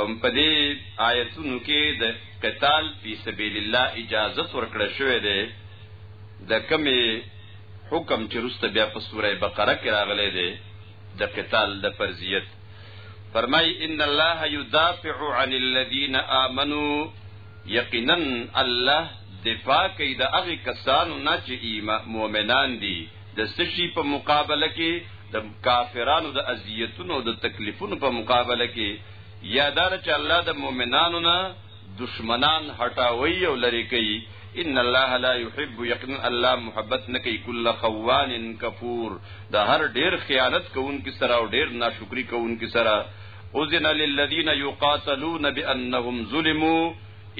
ام په دې آیتونو کې د قتال فی سبیل الله اجازه ورکړه شوې ده د کمی حکم چې رسته بیا په سوره بقره کې راغلی دی د قتال د فرضیت فرمای ان الله یدافع عن الذين امنوا یقینا الله دفاع کوي د هغه کسانو نه چې مؤمنان دي د سشي په مقابله کې د کافرانو د اذیتونو او د تکلیفونو په مقابله کې یادار چې الله د مؤمنانو نه دشمنان هټاوي او لری کوي ان الله لا يحب يقين الله محبت نه کوي کل خوان کفور دا هر ډیر خیانت کوونکي سره او ډیر ناشکری کوونکي سره اذن للذین یقاتلون بانهم ظلموا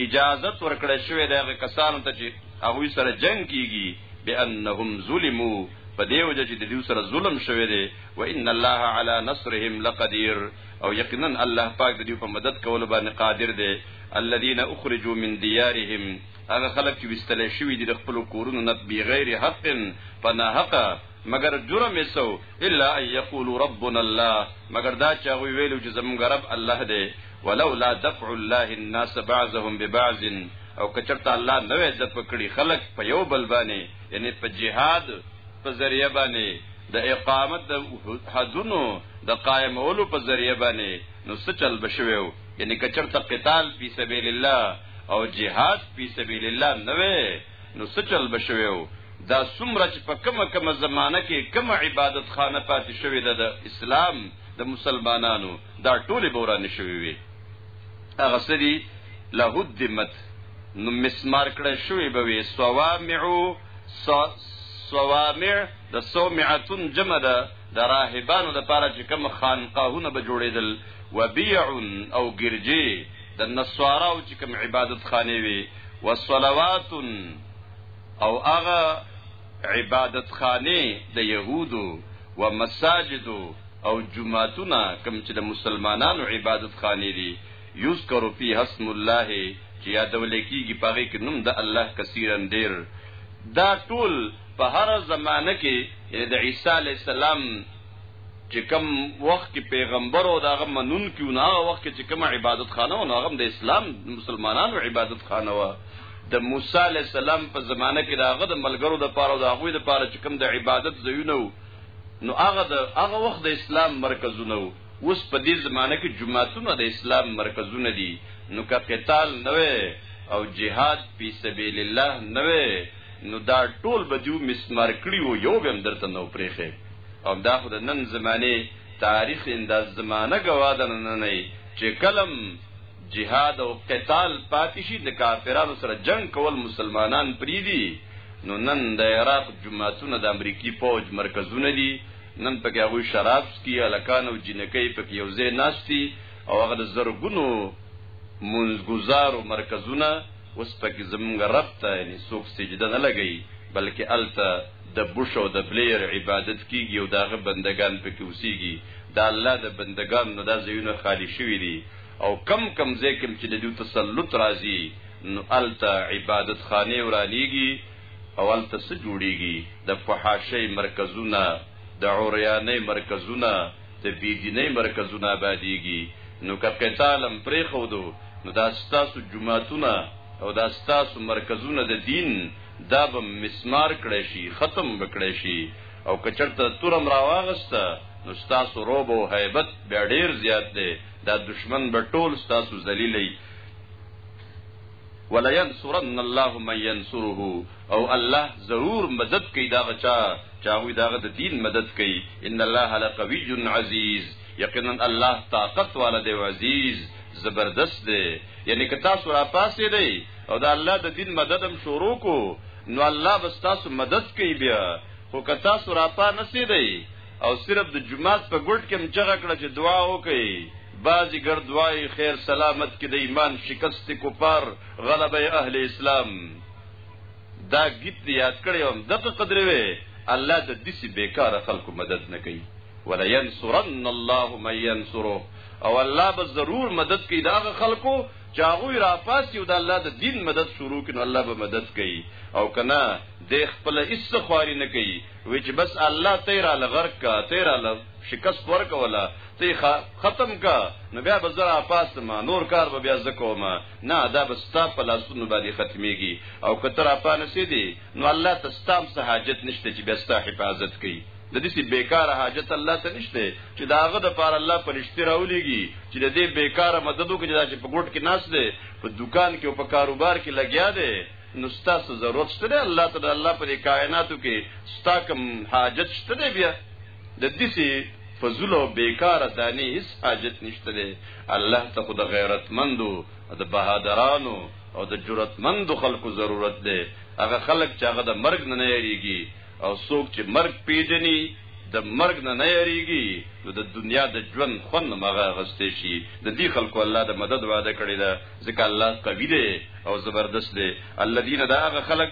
اجازت ورکړی شوی دی هغه کسانو ته چې هغوی سره جنگ کیږي بانهم ظلمو په دې وجه چې د دوی سره ظلم شوی دی و ان الله علی نصرهم لقدیر او یقینا الله پاک د دوی په مدد کولو باندې قادر دی الذين اخرجوا من ديارهم هغه خلک چې وستل شوی دي د خپل کورونو نه بغیر حق پناه حق مگر جرم یسو الا ان یقولوا ربنا الله مگر دا چې هغه ویلو چې زمونږ رب الله دی ولولا دفع الله الناس بعضهم ببعض او کچرته الله نو د پکړي خلق په یو بل باندې یعنی په جهاد په ذریعہ باندې د اقامت د حدونو د قائمولو په ذریعہ باندې نو څه چل بشویو یعنی کچرته قتال فی سبیل الله او جهاد فی سبیل الله نو نو څه چل بشویو دا سمرچ په کومه کومه زمانہ کې کومه عبادت خانه پاتې شوې ده د اسلام د مسلمانانو دا ټوله بورا نشوي وي هغه سدي له دمت نو مسمار کړه شوی به وي صوامع صوامع د صومعتون جمع ده د راهبانو د پاره چې کوم خانقاهونه به جوړېدل وبيع او ګرجي د نسواراو چې کوم عبادت خانه وي وصلوات او هغه عبادت خانې د یهودو و مساجدو او جماعتونه کوم چې د مسلمانانو عبادت خانې دي یذکر فی حسم الله چې یادول کیږي پاغه کې نوم د الله کثیرا ډیر دا ټول په هر زمانه کې یعنی د عیسی علی السلام چې کم وخت کې پیغمبر او داغه منون کیو نه وخت کې چې کوم عبادت خانه او هغه د اسلام مسلمانانو عبادت خانه و د موسی علیه السلام په زمانه کې د هغه د ملګرو لپاره او د هغوی لپاره چې کوم د عبادت ځایونه وو نو هغه د هغه وخت د اسلام مرکزونه وو اوس په دې زمانه کې جمعهتونه د اسلام مرکزونه دي نو که قتال نه او جهاد فی سبیل الله نه نو دا ټول به دیو مسمار کړی وو یو به درته نو پرېخه او دا خو د نن زمانه تاریخ انداز زمانه گواده نه نه چې کلم جهاد او قتال پاتې شي د کافرانو سره جنگ کول مسلمانان پریدي نو نن د عراق جماعتونه د امریکای فوج مرکزونه دي نن پکې هغه شراب سکي الکان او جنکۍ پکې یو ځای ناشتي او هغه د زرګونو منځګزارو مرکزونه اوس پکې زمونږ رب ته یعنی څوک سجده نه لګي بلکې الته د بوش او د بلیر عبادت کیږي او داغه بندگان پکې اوسېږي دا الله د بندگان نو دا ځایونه خالی شوي دي او کم کم ځای کې چې د دوی تسلط راځي نو هلته عبادت خانې ورانېږي او هلته څه جوړېږي د فحاشۍ مرکزونه د عریانۍ مرکزونه د بېدینۍ مرکزونه آبادېږي نو که قتال هم پرېښودو نو دا ستاسو جوماتونه او دا ستاسو مرکزونه د دین دا به مسمار کړی شي ختم به کړی شي او که چېرته تورم راواغسته نو ستاسو روب او هیبت بیا ډېر زیات دی دا دشمن به ټول ستاسو ذلیلې ولا ينصرن الله من ينصره او الله ضرور مدد کوي دا غچا چاوي دا د دین مدد کوي ان الله لقوي عزيز یقینا الله طاقت والا دی عزیز زبردست دی یعنی که تاسو را پاسې دی او دا الله د دین مدد هم شروع کو نو الله بس تاسو مدد کوي بیا خو که تاسو را پا نسی دی او صرف د جمعات په ګډ کې مچغه کړه چې دعا وکړي بعضی ګر دعای خیر سلامت کې د ایمان شکست کوپار غلبه اهل اسلام دا گیت یاد کړی هم دغه قدر وی الله د دسی بیکار خلکو مدد نه کوي ولا ينصرن الله من ينصره او الله به ضرور مدد کوي دا خلکو چې هغه را پاسي او د الله د دین مدد شروع کړي الله به مدد کوي او کنه د خپل اس خواري نه کوي وی چې بس الله ته را لغرق کا ته را لغ شکست ورکولا ته ختم کا نو بیا به زرا پاس ما نور کار به بیا زکو ما نه دا به ستا په لاسونو باندې ختميږي او کتر اپان سي دي نو الله ته ستام سه حاجت نشته چې بیا ستا حفاظت کوي د دې سي بیکاره حاجت الله ته نشته چې داغه د پار الله پرشتي راولېږي چې د دې بیکاره مددو کې چې په ګډ کې ناس دي په دکان کې او په کاروبار کې لګیا دي نو ستاسو ضرورت شته دی الله ته د الله په کائناتو کې ستا کوم حاجت شته دی بیا د دې سي فضل او بیکار دانی هیڅ حاجت نشته دی الله ته خود غیرتمندو د بهادرانو او د جرأتمندو خلکو ضرورت دی هغه خلک چې هغه د مرګ نه نه یریږي او څوک چې مرګ پیژني د مرګ نه نه یریږي نو د دنیا د ژوند خوند مغه غستې شي د دې خلکو الله د مدد وعده کړی ده ځکه الله قوي دی او زبردست دی الذين دا هغه خلک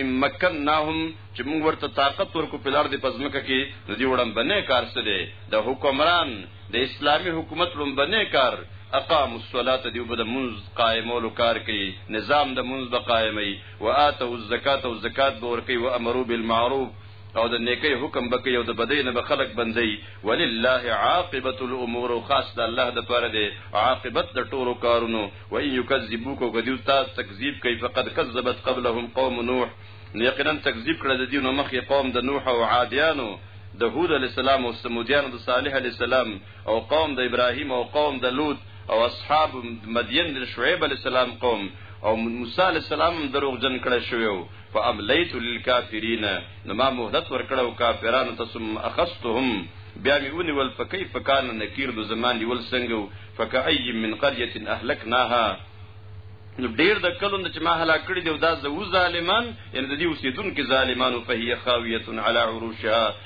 ام مکنناهم چې موږ ورته طاقت ورکو په لار د پزمکه کې د دې وړم بنه کار څه دی د حکمران د اسلامی حکومت لوم بنه کار اقام الصلاه دیو بده منز قائمولو کار کوي نظام د منز بقائمي وآتوا الزکاة او زکات به ورکوي وامروا بالمعروف او د نیکۍ حکم به کوي او د بدۍ نه به خلک بندوي ولله عاقبة الامور او خاص د الله دپاره دی عاقبت د ټولو کارونو وان یکذبوک او که دوی تا تکذیب کوي فقد کذبت قبلهم قوم نوح نو یقینا تکذیب کړه د دوی نه مخکې قوم د نوح او عادیانو د هود علیه السلام او ثمودیانو د صالح علیه السلام او قوم د ابراهیم او قوم د لوط او اصحاب مدین د شعیب علی السلام قوم او موسی علی السلام دروغ جن کړه شوو فاملیت للکافرین نو ما مهلت ورکړو کافرانو ته ثم اخذتهم بیا می ونی ول فکیف فکان نکیر د زمان دی ول سنگو فکای من قريه اهلکناها نو ډیر د کلون چې ما هلاک کړی دی دا زو ظالمان یعنی د دې اوسیدونکو ظالمانو فهیه خاویه علی عروشها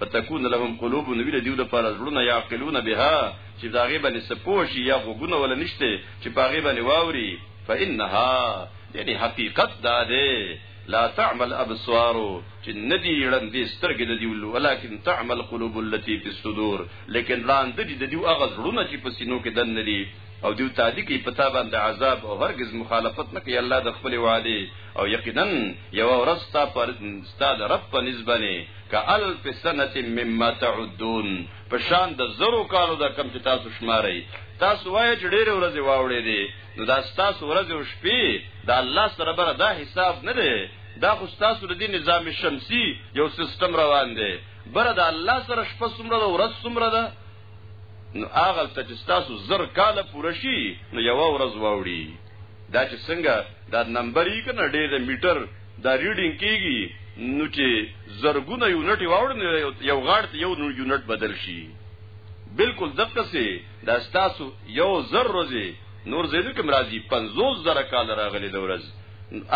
فتكون لهم قلوب نبی له دیو لپاره زړونه یعقلون بها چې داغه باندې سپوشي یا غوګونه ولا نشته چې پاغه باندې واوري فانها یعنی حقیقت دا ده لا تعمل ابصار چې ندی ړندې سترګې د دیولو ولکن تعمل قلوب التي في الصدور لیکن لاند دي د دیو اغه زړونه چې په سینو کې دن ندي او دیو تعالی کې پتا باندې عذاب او هرگز مخالفت نه کوي الله د خپل وعده او یقینا یو ورځ تا پر استاد رب په نسبت کألف سنة مما تعدون په شان د زرو کالو د کم چې تاسو شمارئ تاسو وایئ چې ډېرې ورځې واوړې دي نو دا تاسو ورځې او شپې د الله سره بره دا حساب نه دی دا خو تاسو د دې نظام شمسی یو سیستم روان دی بره د الله سره شپه څومره ده ورځ څومره ده نو هغه ته چې تاسو زر کاله پوره شي نو یو ورځ واوړي دا چې څنګه دا نمبر یې کنه ډېر د میټر دا ریډینګ کیږي نو چې زرګونه یونټ واوړ نه یو غاړ ته یو یونټ بدل شي بالکل دقه سي دا ستاسو یو زر روزي نور زینو کوم راځي 50 زره کال راغلي د ورځ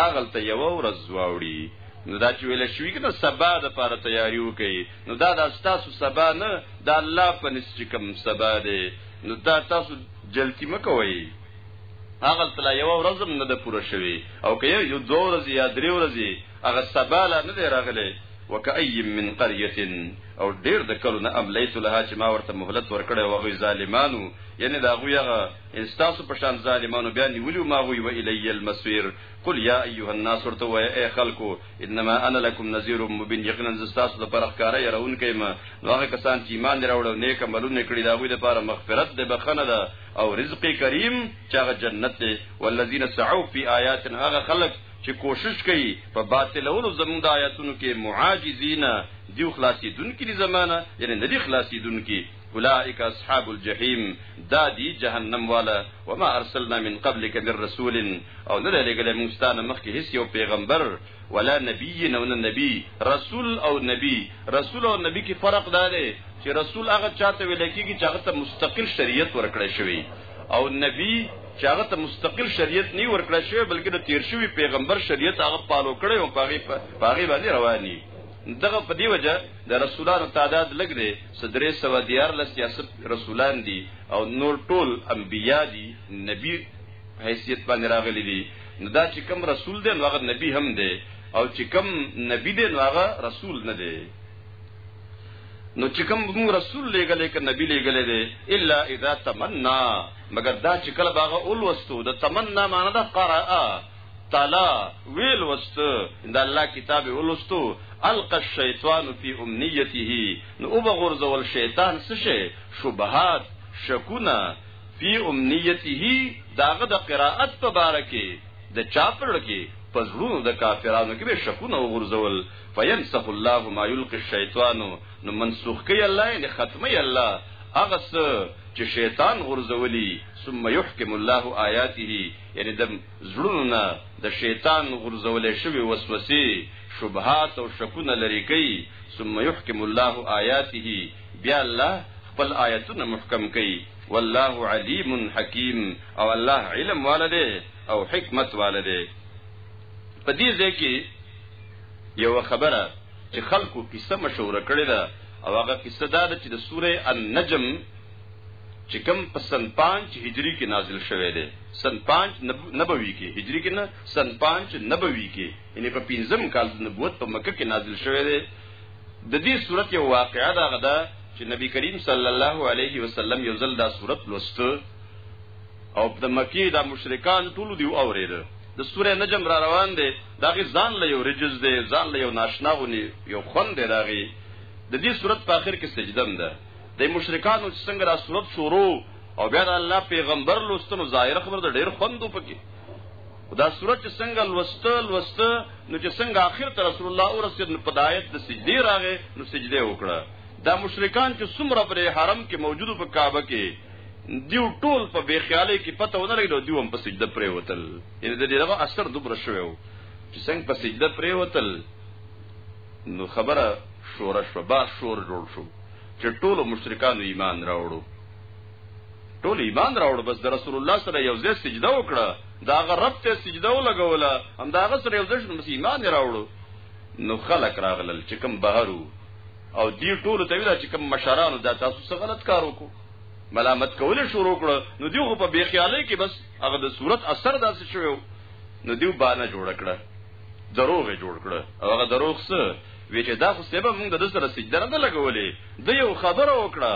اغل ته یو ورځ واوړي نو دا چې ویل شوی کنه سبا د پاره تیاری وکي نو دا د تاسو سبا نه د الله په نس چې کوم سبا دی نو دا تاسو جلتی مکوئ هغه تلا یو ورځ هم نه ده پوره شوې او که یو دوه ورځې یا درې ورځې هغه سبا لا نه دی راغلی وکأی من قريه او ډیر د کلو نه املیت لها چې ما ورته مهلت ورکړی و غوی ظالمانو یعنی دا غوی هغه استاسو په شان ظالمانو بیا نیولیو ما غوی و الی المسویر قل یا ایها الناس ورته و ای خلکو انما انا لکم نذیر مبین یقینا زستاسو د پرخکاره يرون کيما هغه کسان چې ایمان راوړل نیک عملونه کړی دا غوی د لپاره مغفرت د بخنه ده او رزق کریم چې هغه جنت دی والذین سعوا فی آیاتنا هغه خلق چې کوشش کوي په باطلولو زموږ د آیاتونو کې معاجزین دیو خلاصي دن کې زمانہ یعنی ندی خلاصي دن کې اولئک اصحاب الجحیم دا دی جهنم والا وما ارسلنا من قبلك من رسول او نه لګل موږ ستانه مخکې هیڅ یو پیغمبر ولا نبی نه نه نبی رسول او نبی رسول او نبی کې فرق دا دی چې رسول هغه چاته ویل کېږي چې هغه ته مستقل شریعت ورکړی شوی او نبی چې هغه ته مستقل شریعت نه ورکړی شوی بلکې د تیر شوی پیغمبر شریعت هغه پالو کړی او پاغي پاغي باندې رواني دغه په دی وجه د رسولانو تعداد لګ دی صدرې سوا دیار لس یا رسولان دي او نور ټول انبیا دي نبی حیثیت باندې راغلي دي نو دا چې کم رسول دی نو هغه نبی هم دی او چې کم نبی دی نو هغه رسول نه دی نو چې کوم موږ رسول لېګلې ک نبی لېګلې دی الا اذا تمنا مگر دا چې کله باغه اول وستو د تمنا معنی د قرأ تعالی ویل وست د الله کتاب اول وستو الق الشیطان فی امنیته نو وبغرزول شیطان څه شي شبهات شکونه فی امنیته د هغه د قرائت په باره کي د چا په زړه کي په زړونو د کافرانو کي به شکونه وغورځول فینسخ الله ما یلقی الشیطان نو منسوخ کوي الله یعنی ختموي الله هغه څه چې شیطان غورځولي ثم یحکم الله آیاته یعنی د زړونو نه د شیطان غورځولې شوی وسوسې شبهات او شکونه لري کوي ثم یحکم الله آیاته بیا الله خپل آیتونه محکم کوي والله علیم حکیم او الله علم والده او حکمت والده په دې ځای کې یو خبره چې خلکو کیسه مشوره کړې ده او هغه کیسه دا ده چې د سوره النجم چې کوم په سن 5 هجری کې نازل شوه دی سن 5 نبوي کې هجری کې نه سن 5 نبوي کې یعنی په 15 کال د نبوت په مکه کې نازل شوه دی د دې صورت یو واقعه دا غدا چې نبی کریم صلی الله علیه وسلم یو ځل دا صورت لوست او د مکی دا مشرکان ټول دی اوریده د سوره نجم را روان دی دا غي ځان له یو رجز دی ځان له یو ناشنا غونی یو خوند دی دا غي د دې صورت په اخر کې سجدم ده د مشرکانو څنګه را صورت شروع او بیا د الله پیغمبر لوستنو ظاهر خبر د ډیر خوندو پکې دا سورت چې څنګه لوسته لوسته نو چې څنګه اخر ته رسول الله او رسول نو پدایت د سجدي راغې نو سجده وکړه دا مشرکان چې څومره پر حرم کې موجودو په کعبه کې دیو ټول په بے خیالي کې پته ونه لګیدو دیو هم په سجده پرې وتل یعنی د دې دغه اثر دوبره شوو چې څنګه په سجده پرې وتل نو خبره شور شو با شور جوړ شو چې ټول مشرکان ایمان راوړو ټول ایمان راوړ بس د رسول الله سره یو ځای سجده وکړه دا غ رب ته سجده ولګوله هم دا غ سره یو ځای شنو بس ایمان راوړو نو خلق راغلل چې کوم بهرو او دی ټول ته ویل چې کوم مشرانو دا تاسو څه غلط کار وکړو ملامت کول شروع کړ نو دیو په بی خیالۍ کې بس هغه د صورت اثر داسې شوو نو دیو باندې جوړ کړه دروغ جوړ کړه او هغه دروغ څه وی چې دا خو سبب موږ د سره سجده نه لګولې د یو خبره وکړه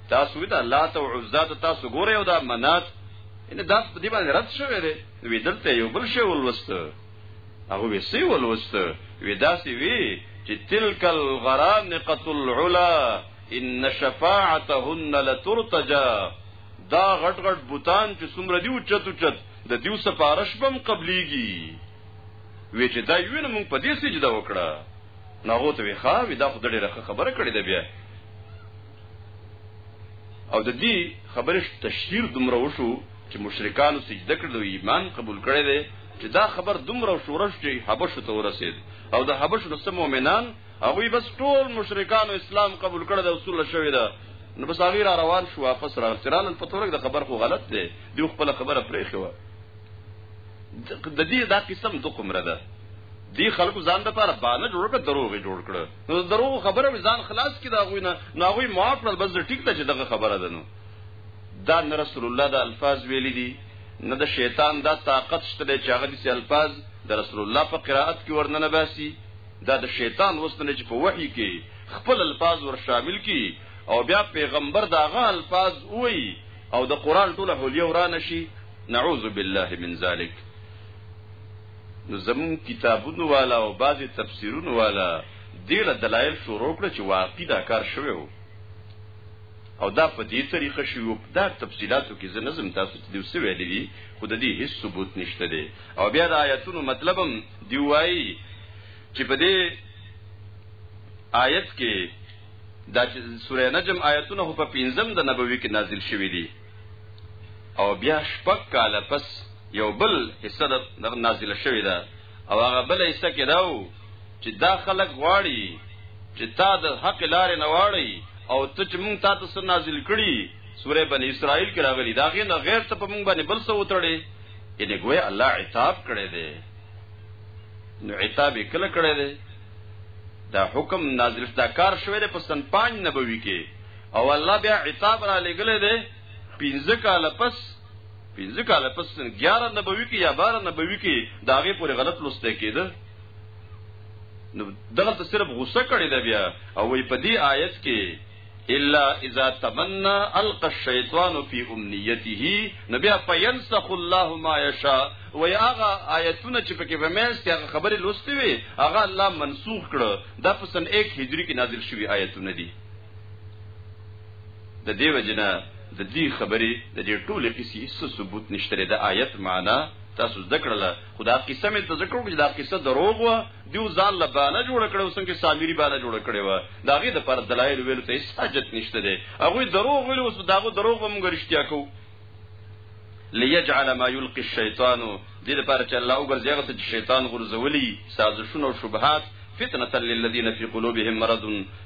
تاسو دا لات او عزا ته تاسو ګورئ او دا منات ان دا په دې باندې رد شوی دی وی دلته یو بل شی ولوست هغه وی سی ولوست وی داسې وی چې تلک الغرانقه العلا ان شفاعتهن لترتجا دا غټ غټ بوتان چې څومره دی اوچت اوچت د دیو سفارش بم قبليږي وی چې دا یو نه مونږ په دې سجده وکړه ناغو ته وی ښا وی دا خو ډېره خبره کړې ده بیا او د دې خبرې تشهیر دومره وشو چې مشرکانو سجده کړې او ایمان قبول کړی دی چې دا خبر دومره شورش چې حبشو ته ورسید او د حبشو نو مؤمنان هغه بس ټول مشرکانو اسلام قبول کړی د رسول الله شوی دا نو بس هغه را روان شو واپس را تران په تورګ د خبر خو غلط دی دی خپل خبره پرې خو د دې دا قسم د کومره ده دی خلکو ځان د پاره باندې جوړ کړ دروغ جوړ کړ نو دروغ خبره به ځان خلاص کی دا غوینه نو غوی معاف کړل بس ټیک ته چې دغه خبره ده نو دا نه رسول الله دا الفاظ ویل دي نه د شیطان دا طاقت شته چې هغه دې الفاظ د رسول الله په قرائت کې ورننه باسي دا د شیطان وسنه چې په وحي کې خپل الفاظ ور شامل کی او بیا پیغمبر داغه الفاظ وای او د قران ټول حلیه ورانه شي نعوذ بالله من ذلک نو زموږ کتابونو والا او بعضې تفسیرونو والا دې له دلایل شروع کړه چې واقعي دا کار شوی و او دا په دې طریقه شوی و دا تفصیلاتو کې زه نظم تاسو ته دیو څه ویلي دي خو د دې هیڅ ثبوت نشته دی او بیا د آیاتونو مطلب هم دی وایي چې په دې آیت کې دا چې سوره نجم آیتونه په پنځم د نبوي کې نازل شوي دي او بیا شپږ کاله پس یو بل حصہ د نازل شوی دا او هغه بل حصہ کې داو چې دا خلک غواړي چې تا د حق لارې نه واړی او ته چې مونږ تا ته نازل کړي سوره بنی اسرائیل کې راغلي دا غي نه غیر ته په مونږ باندې بل څه وتړي یعنی ګویا الله عتاب کړی دی نو عتاب کله کړی دی دا حکم نازل دا کار شوی دی په سن 5 نبوي کې او الله بیا عتاب را لګلې دی پنځه کال پس پنځه کال پس 11 نبوي کې یا 12 نبوي کې داغه پورې غلط لوسته کېده نو دغه ته صرف غوسه کړی دی بیا او وی په دې آیت کې الا اذا تمنى القى الشيطان في امنيته نبي فينسخ الله ما يشاء وي هغه آیتونه چې پکې په مېز کې هغه خبرې لوستې وي هغه الله منسوخ کړه دا په سن 1 هجری کې نازل شوی آیتونه دي د دې وجنه د دې خبرې د دې ټولې قصې هیڅ ثبوت نشته د آیت معنی تاسو ذکر له خدا قسم ته ذکر وکړه دا قصه دروغ و دیو ځان له بانه جوړ کړو څنګه سامری بانه جوړ کړي و داغه د پر دلایل ویل ته هیڅ حاجت نشته دی هغه دروغ ویل اوس داغه دروغ به موږ رښتیا کو ليجعل ما يلقي الشيطان دې لپاره چې الله وګرځي هغه چې شیطان غرزولي سازشونه او شبهات فتنه للذین فی قلوبهم مرض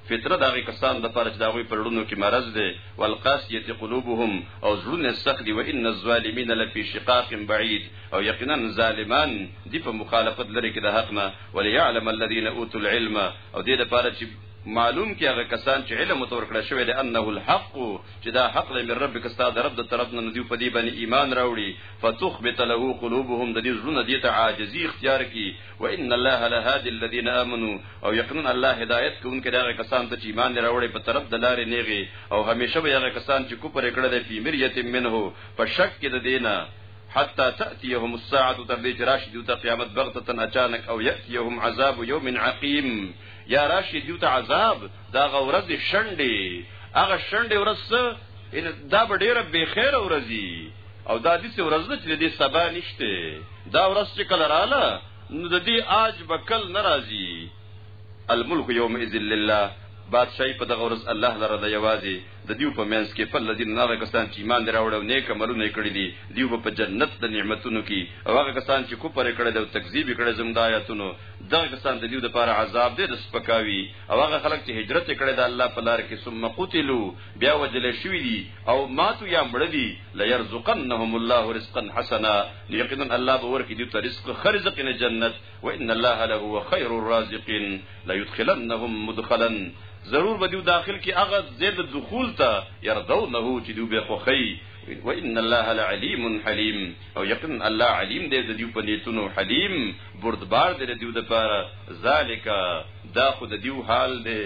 فتنه دا غي کسان د پاره چې دا غوي پرړونو کې مرض دی والقاسیه قلوبهم او زړونه سخت دی و ان الظالمین لفی شقاق بعید او یقینا ظالمان دی په مخالفت لري کې د حق نه وليعلم الذين اوتوا العلم او دې لپاره چې معلوم کې هغه کسان چې علم تور کړه شوی دی انه الحق چې دا حق له من ربک استاد رب د طرف نه دی په دې باندې ایمان راوړي فتخبت له قلوبهم د دې زړه دې ته عاجزي اختیار کی وان الله لهادي الذين امنوا او یقینا الله هدایت کوونکې دا کسان ته چې ایمان راوړي په طرف د لارې نیغي او همیشه به هغه کسان چې کوپر کړه د پیمریت منه په شک کې د دینه حتى تأتيهم الساعة تر دې چې راشي دوی ته قیامت بغتتن اچانک او یأتیهم عذاب یوم عقیم یا راشي دوی ته عذاب دا غورز شنډې هغه شنډې ورځ ان دا به ډیره بې خیره ورځي او دا دې ورځ ده چې دې سبا نشته دا ورځ چې کله رااله نو د دې آج بکل ناراضي الملک یوم اذن لله بادشاہي په دغه ورځ الله لره د یوازي د دیو په منځ کې فل الذين ناغه کسان چې ایمان دراوړل او نیک عملونه کړی دي دیو په جنت د نعمتونو کې او هغه کسان چې کوپر کړی او تکذیب کړی زموږ د آیاتونو دغه کسان د دیو لپاره عذاب دی د سپکاوي او هغه خلک چې هجرت کړی د الله په لار کې ثم قتلوا بیا وجل شوی دي او ماتو یا مړ دي ليرزقنهم الله رزقا حسنا یقینا الله به ورکړي دوی ته رزق خرزق نه جنت وان الله لهو خير الرازقين ليدخلنهم مدخلا ضرور به دیو داخل کې هغه زید دخول ته يردونه چې دیو به خوخی وان الله لعليم حليم او یقین الله علیم دې د دیو په نیتونو حلیم بردبار دې دیو د پاره ذالک دا خود دیو حال دې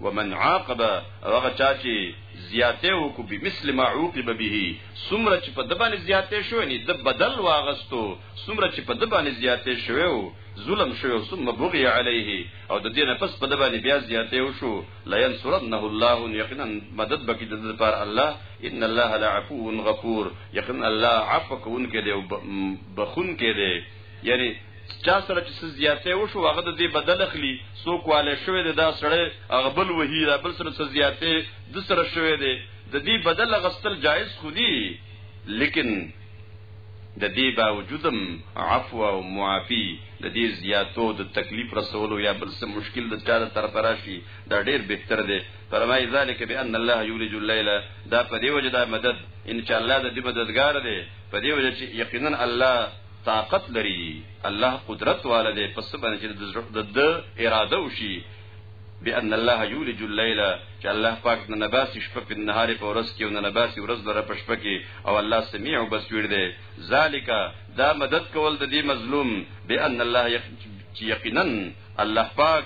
ومن عاقب هغه چا چې زیاته وکړي بمثل ما عوقب به سمره چې په دبان زیاته شو نه د بدل واغستو څومره چې په د باندې زیاتې شوی او ظلم شوی او ثم بغي علیه او د دې نه پس په د باندې بیا زیاتې وشو لا ينصرنه الله یقینا مدد بکې د پر الله ان الله لعفو غفور یقینا الله عفو کوونکی دی او بخونکی دی یعنی چا سره چې زیاتې وشو هغه د دې بدل اخلي سو کواله شوی دی دا سره هغه بل وهی دا بل سره زیاتې د سره شوی دی د دې بدل غستل جایز خودي لیکن د دې باوجود هم عفو او معافي د دې زیاتو د تکلیف رسولو یا بل څه مشکل د چا د طرفه راشي دا ډېر بهتر دی فرمایي ذلک بان الله یولج الليل دا په دې وجه دا مدد ان شاء الله د دې مددگار دی په دې وجه چې یقینا الله طاقت لري الله قدرت والده پس باندې چې د اراده وشي بأن الله یولج اللیل چې الله پاک نه نباسي شپه په نهار په ورځ کې او نه نباسي ورځ لره په شپه کې او الله سمیع او بصیر دی ذالک دا مدد کول د دې مظلوم بأن الله یقینا الله پاک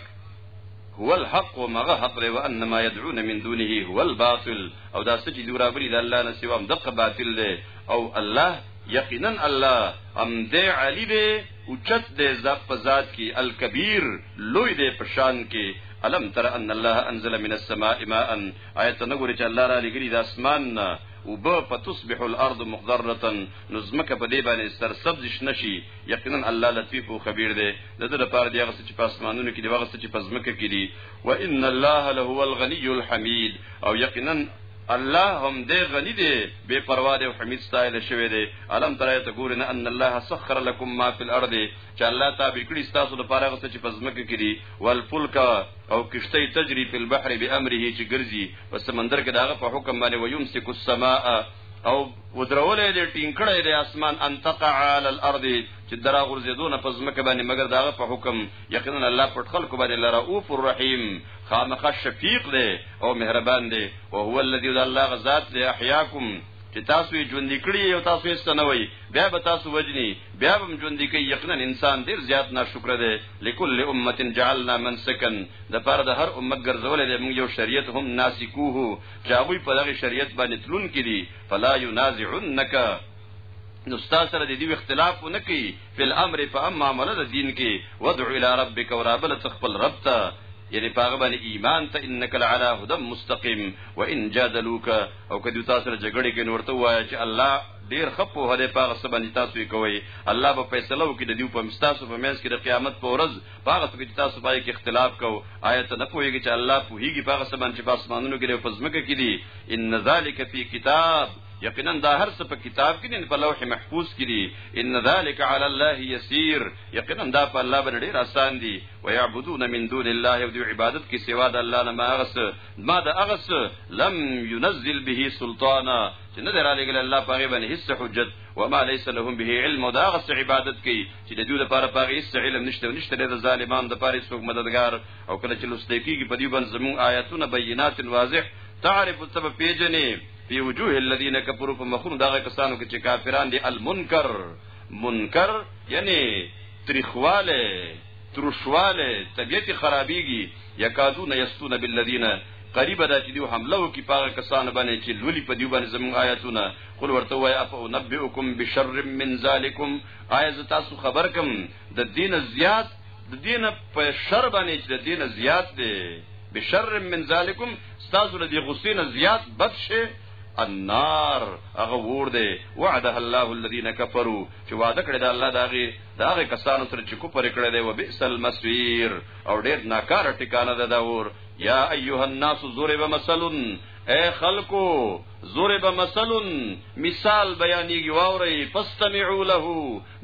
هو الحق ومغه حق دی وان ما يدعون من دونه هو الباطل او دا سچ دی رابلی د الله نه سوا دغه باطل دی او الله یقینا الله ام دی علی دی او چت دی ذات په ذات کې الکبیر لوی دی په شان کې الم تر ان الله انزل من السماء ماء آیت نه ګوري چې الله را لګري د اسمان نه وب فتصبح الارض مخضره نزمک په دې باندې سر سبز شنشي یقینا الله لطیف او خبیر دی د دې لپاره دی هغه چې په اسمانونو کې دی هغه چې په زمکه کې دی وان الله له هو الغنی الحمید او یقینا الله هم دې غني دې بے پروا دې حمید ستایل شوی دې علم ترایت ګورنه ان الله سخر لكم ما فی الارض چې الله تابع کړی تاسو د پاره غسه چې پزمکه کړي والفلک او کشته تجري په البحر بامره چې ګرځي په سمندر کې داغه په حکم باندې ويمسك السماء او ودرولې دې ټینګړې دې اسمان ان تقع على الارض چې درا غرزیدونه په زمکه باندې مگر داغه په حکم یقینا الله پټ خلق باندې لرؤوف الرحیم خامخ شفیق دې او مهربان دې او هو الذی الله غزاد دې احیاکم چې تاسو ژوند کړی او تاسو یې سنوي بیا به تاسو وجنی بیا به ژوند کوي یقینا انسان ډیر زیات ناشکر دی لكل امه جعلنا من سکن د پاره د هر امت ګرځول دی موږ یو شریعت هم ناسکوه چې هغه په دغه شریعت باندې تلون کړي فلا ينازعنك نو ستا سره د دې اختلاف نه کوي په امر په امر عمل د دین کې ودع الى ربك ورابل تخپل رب ته یعنی پاغه باندې ایمان ته انک لعلى هدى مستقيم وان جادلوك او کدی تاسو سره جګړه کې نورته وای چې الله ډیر خپو هله پاغه سبا دي تاسو یې کوي الله به فیصله وکړي د دې په مستاسو په منځ کې د قیامت په ورځ پاغه څه کې تاسو پای کې اختلاف کو آیت نه پوهیږي چې الله په هیږي پاغه سبا چې پاس مانونو کې په ځمکه کې دي ان ذالک فی کتاب یقینا دا هر څه په کتاب کې نه په لوح محفوظ کې دي ان ذالک علی الله یسیر یقینا دا په الله باندې ډیر آسان دي ويعبدون من دون الله او دی عبادت کې سوا د الله نه ما غس ما د اغس لم ينزل به سلطانا چې نه درالېګل الله پاغه باندې هیڅ حجت و ما ليس لهم به علم دا غس عبادت کوي چې د دوی لپاره پاغه هیڅ علم نشته نشته د ظالمان د پاره څوک مددگار او کله چې لوستې کیږي په دې باندې زموږ آیاتونه بینات واضح تعرف السبب پیجنې په وجوه الذين كفروا په مخونو دغه کسانو کې چې کافران دي المنکر منکر یعنی تریخواله ترشواله طبیعت خرابېږي یکادون یستون بالذین قریب دا چې دیو حمله وکي پاغه کسان باندې چې لولي په دیو باندې زموږ آیاتونه قل ورته وای اف انبئکم بشر من ذالکم آیا ز تاسو خبر کم د دین زیات د دین په شر باندې چې د دین زیات دی بشر من ذالکم تاسو له دې غصې نه زیات بد شي النار هغه ور دی وعده الله الذين كفروا چې وعده کړی دا الله داغه داغه کسانو سره چې کو پر کړی دی وبئس المسير او ډېر ناکاره ټکانه ده دا ور یا ایها الناس ضرب مثل اے خلقو ضرب مثل مثال بیانېږي واوري فاستمعوا له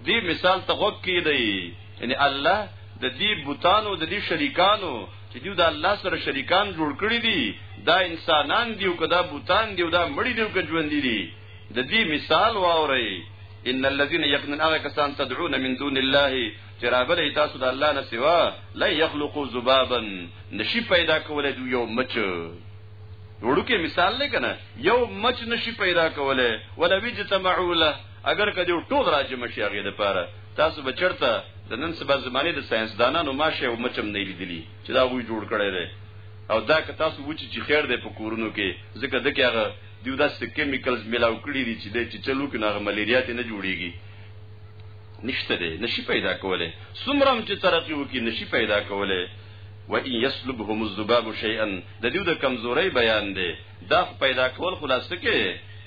دې مثال ته غوږ کیدی یعنی الله د دې بوتانو د دې شریکانو چې دوی د الله سره شریکان جوړ کړی دي دا انسانان دی او کدا بوتان دی او دا مړی دی او که ژوند دي د دې مثال واوري ان الذين يقنن هغه کسان تدعون من دون الله چې رابلې تاسو د الله نه سوا لا يخلقو ذبابا نشي پیدا کولای دوی یو مچ وړوکې مثال نه کنه یو مچ نشي پیدا کولای ولا وجتمعوا له اگر کدی ټول راجم شي هغه د پاره تاسو به چرته د نن سبا زمانه د ساينس دانانو ماشه او مچم نه لیدلی چې دا وی جوړ کړی دی او دا که تاسو وچی چې خیر دی په کورونو کې ځکه د کې هغه دیو داسې کیمیکلز ملاو کړی دي چې د چې چلو کې نه ملیریا ته نه جوړیږي نشته دی نشي پیدا کوله سمرم چې ترقی وکي نشي پیدا کوله و ان يسلبهم الذباب شيئا د دیو د کمزوري بیان دی دا پیدا کول خلاصه کې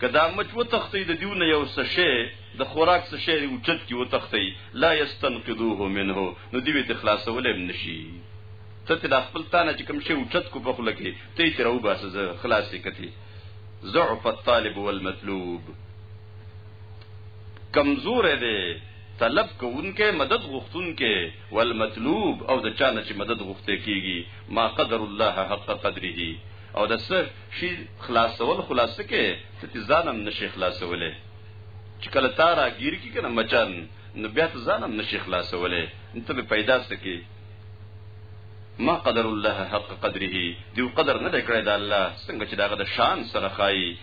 کدا مچ و تختی د دیو نه یو څه شی د خوراک څه شی اوچت کی و تختی لا يستنقذوه منه نو دیو ته خلاصول هم نشي ته ته د خپل تانه چې کوم شی اوچت کو په خله کې ته تر او باسه خلاصې کتی ضعف الطالب والمطلوب کمزوری دی طلب کوونکی مدد غوښتونکی والمطلوب او د چا نه چې مدد غوښته کیږي ما قدر الله حق قدره او د څه شي خلاصول خلاصه کې ته ځانم نشي خلاصولې چې کله تا را ګیر کی کنه مچان نو بیا ته ځانم نشي خلاصولې انت به پیدا سکی ما قدر الله حق قدره دیو قدر نه کړی دا الله څنګه چې داغه د شان سره خای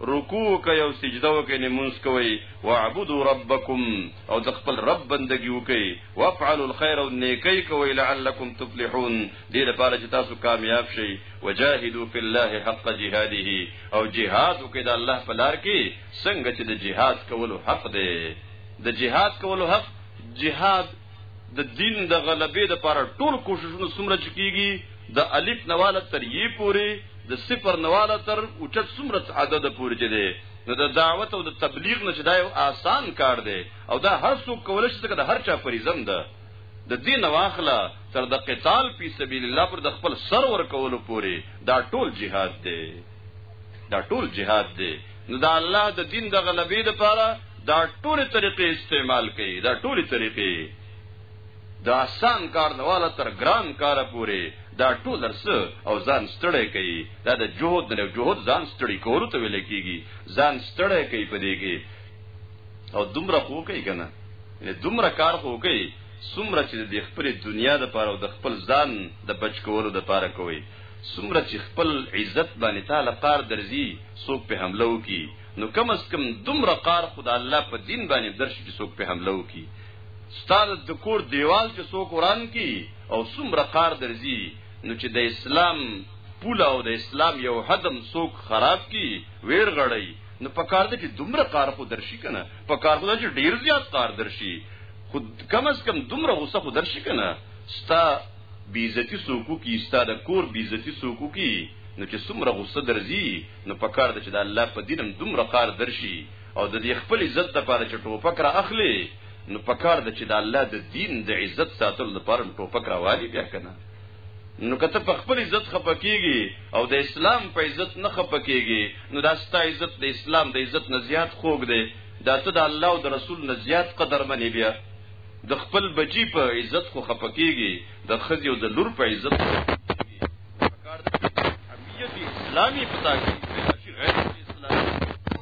رکوع وکړئ او سجده وکړئ لمونځ کوئ واعبدوا ربکم او د خپل رب بندگی وکړئ وافعلوا الخير او نیکی کوئ لعلکم تفلحون دې لپاره چې تاسو کامیاب شئ وجاهدوا فی الله حق جهاده او جهاد وکړئ د الله په لار کې څنګه چې د جهاد کولو حق دی د جهاد کولو حق جهاد د دین د غلبې لپاره ټول کوششونه څومره چې کیږي د الف نواله تر یې پورې د صفر نواله تر اوچت څومره عدد پورې چې دی نو د دعوت او د تبلیغ نه چې دا یو آسان کار دی او دا هر څوک کولی شي ځکه د هر چا فریضه ده د دې نواخله تر د قتال په سبیل الله پر د خپل سر ور کولو پورې دا ټول جهاد دی دا ټول جهاد دی نو دا الله د دین د غلبې لپاره دا ټول طریقې استعمال کوي دا ټول طریقې د آسان کار نه واله تر ګران کار پورې دا ټول درس او ځان ستړی کوي دا د جهود نه جهود ځان ستړی کولو ته ویل کیږي ځان ستړی کوي په دې کې او دومره خو کوي کنه یعنی دومره کار خو کوي څومره چې د خپل دنیا د پاره او د خپل ځان د بچ کولو د پاره کوي څومره چې خپل عزت باندې تعالی قار درځي څوک په حمله وکي نو کم از کم دومره قار خدای الله په دین باندې درشي چې څوک په حمله وکي ستاسو د کور دیوال چې څوک وران کی او څومره قار درځي نو چې د اسلام پوله او د اسلام یو حدم څوک خراب کی ویر غړی نو په کار د چې دومره قار خو درشي کنه په کار خو چې ډیر زیات قار درشي خود کم از کم دومره غوسه خو درشي کنه ستا بیزتی سوکو کی ستا د کور بیزتی سوکو کی نو چې څومره غوسه درځي نو په کار د چې د الله په دینم دومره قار درشي او د دې خپل عزت لپاره چې ټوپک را اخلي نو پکار د چې د الله د دین د عزت ساتلو لپاره ټوپک راوالي بیا کنه نو کته په خپل عزت خپکیږي او د اسلام په عزت نه خپکیږي نو دا ستا عزت د اسلام د عزت نه زیات خوګ دی دا ته د الله او د رسول نه زیات قدر منی بیا د خپل بچی په عزت خو خپکیږي د خزي او د لور په عزت اسلامي پتا کې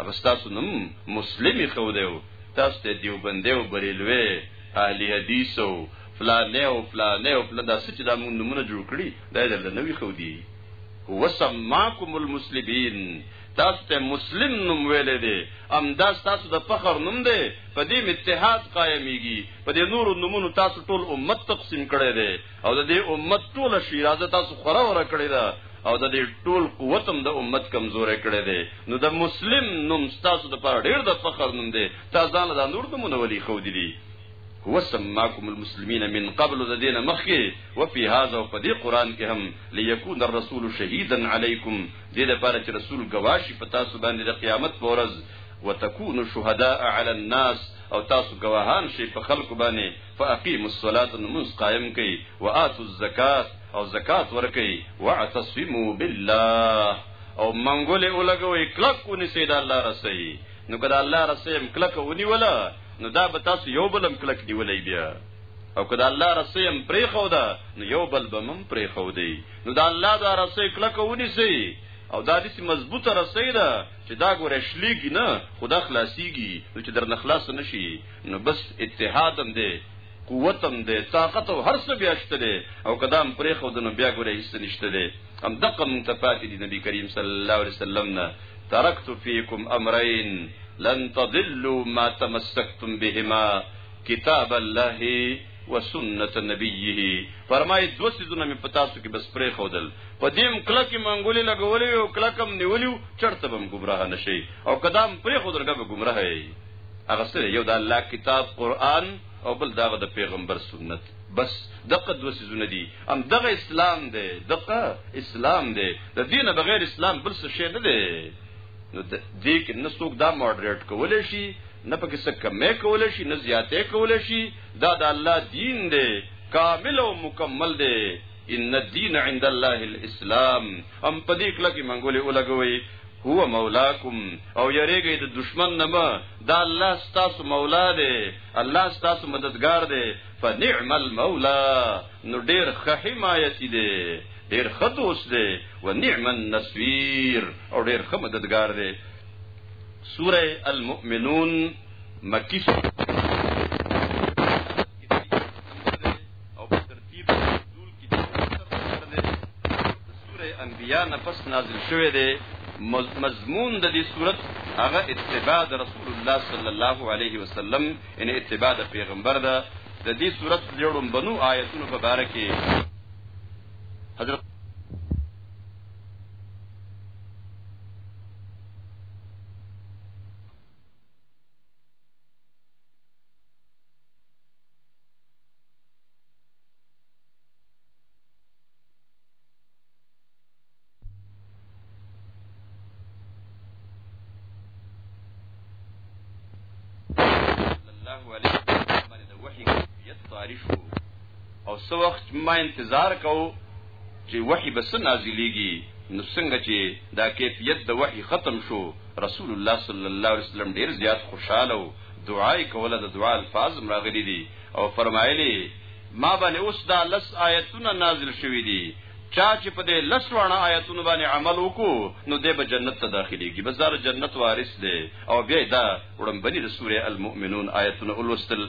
هغه تاسو نوم مسلمي خو دیو تاسو ته دیوبندې او بریلوې اهلی حدیث او فلانه او فلانه او فلانه داسې چې دا موږ نمونه جوړ کړي دا د نوې خو دی هو سماکم المسلمین تاسو ته مسلم نوم ویلې دي ام دا تاسو د فخر نوم دی په دې اتحاد قائميږي په دې نورو نمونو تاسو ټول امت تقسیم کړي دي او د دې امت ټول شیرازه تاسو خورا ور کړی دا او د دې ټول قوت هم د امت کمزورې کړي دي نو د مسلم نوم تاسو د پر ډیر د فخر نوم دی تاسو ځان له نور د منولي خو دي دي هو سماکم المسلمین من قبل د دینه مخکې او په هاذا او په دې قران کې هم ليكون الرسول شهيدا عليكم دې لپاره چې رسول گواهی په تاسو باندې د قیامت پر ورځ وتكونوا شهداء على الناس او تاسو گواهان شي په خلکو باندې فاقیم الصلاة نمونځ قایم کئ وآتو الزکاة او زکات ورکئ واعتصمو بالله او منګولې ولګوئ کلک ونیسئ د الله رسئ نو که د الله رسئ هم کلک ونیوله نو دا به تاسو یو بل هم کلک نیولی بیا او که د الله رسئ هم پرېښوده نو یو بل به هم پرېښودی نو د الله دا رسئ کلک ونیسئ او دا داسې مضبوطه رسۍ ده چې دا ګوره شلیږي نه خدا خلاصيږي نو چې درنه خلاص نشي نو بس اتحادم دی قوتم دی طاقت او هر څه بیا شته دی او قدم پرې خو دنو بیا ګورې هیڅ نشته دی هم دقه مونږ ته پاتې دی نبی کریم صلی الله علیه وسلم نه ترکت فیکم امرین لن تضلوا ما تمسکتم بهما کتاب الله و سنت نبیه فرمای دو سيزونه مې پتا سو کې بس پرې خودل په دې مکله کې منګولې لګولې او کله کم نیولیو چرته بم گمراه نشي او قدم پرې خودرګه به گمراه یې هغه سره یو د الله کتاب قران او بل دغه د پیغمبر سنت بس دغه دوه سيزونه دي ام دغه اسلام دی دغه اسلام دی د دینه بغیر اسلام بل څه شی نه دی نو د دې کې نه څوک دا ماډریټ کولای شي نه پکې څه کمې کولای شي نه زیاتې کولای شي دا د الله دین دی کامل او مکمل دی ان الدين عند الله الاسلام ام پدې کله کې منګولې ولګوي هو مولاکم او یریږي د دشمن نه ما دا الله ستاسو مولا دی الله ستاسو مددگار دی فنعم المولا نو ډیر ښه حمایت دی ډیر ښه دوست دی و نعم النصير او ډیر ښه مددگار دی سوره المؤمنون مکی سوره او په ترتیب نزول کې چې سر دی د سوره انبیاء نه پس نازل شوی دی مضمون د دې صورت هغه اتباع د رسول الله صلی الله علیه وسلم ان اتباع د پیغمبر ده د دې صورت لړم بنو آیتونو په باره کې حضرت سو وخت ما انتظار کو چې وحي بس نازلېږي نو څنګه چې دا کیفیت د وحي ختم شو رسول الله صلی الله علیه وسلم ډیر زیات خوشاله او دعای کوله د دعا الفاظ مراغلي دي او فرمایلی ما باندې اوس دا لس آیتونه نازل شوې دي چا چې په دې لس وړه آیتونو باندې عمل وکړو نو دې به جنت ته داخليږي بس دا جنت وارث دی او بیا دا وړمبني د سوره المؤمنون آیتونه ولوستل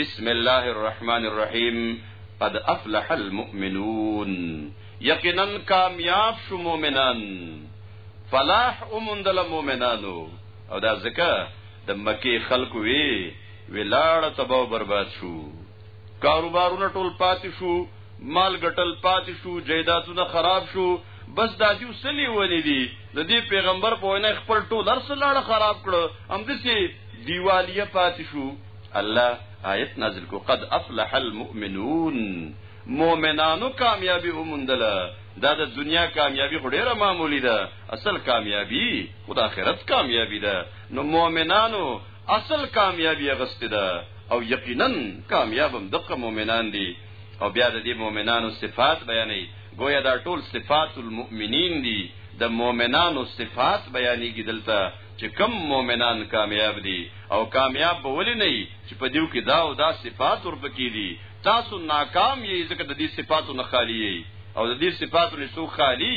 بسم الله الرحمن الرحیم قد افلح المؤمنون یقینا کامیاب شو مؤمنان فلاح اومندل مؤمنانو او دا ځکه د مکې خلکو وی ولاړه تباو برباد شو کاروبارونه ټول پاتې شو مال ګټل پاتې شو جیداتونه خراب شو بس دا دیو سلی ونی دی د دې پیغمبر په وینا خپل ټول ارس لاړه خراب کړو هم دسی دیوالیه پاتې شو الله آیت نازل کو قد افلح المؤمنون مؤمنانو کامیابی ومندله دا د دنیا کامیابی خو ډیره معمولی ده اصل کامیابی خو د آخرت کامیابی ده نو مؤمنانو اصل کامیابی غسته ده او یقینا کامیابم دغه مؤمنان دي او بیا د دې مؤمنانو صفات بیانې گویا دا ټول صفات المؤمنین دي د مؤمنانو صفات بیانېږي دلته چې کم مؤمنان کامیاب دي او کامیاب به ولې نه چې په دیو کې دا او دا صفات ورپکې دي تاسو ناکام یې ځکه د دې صفاتو نه خالی یې او د دې صفاتو نه څو خالی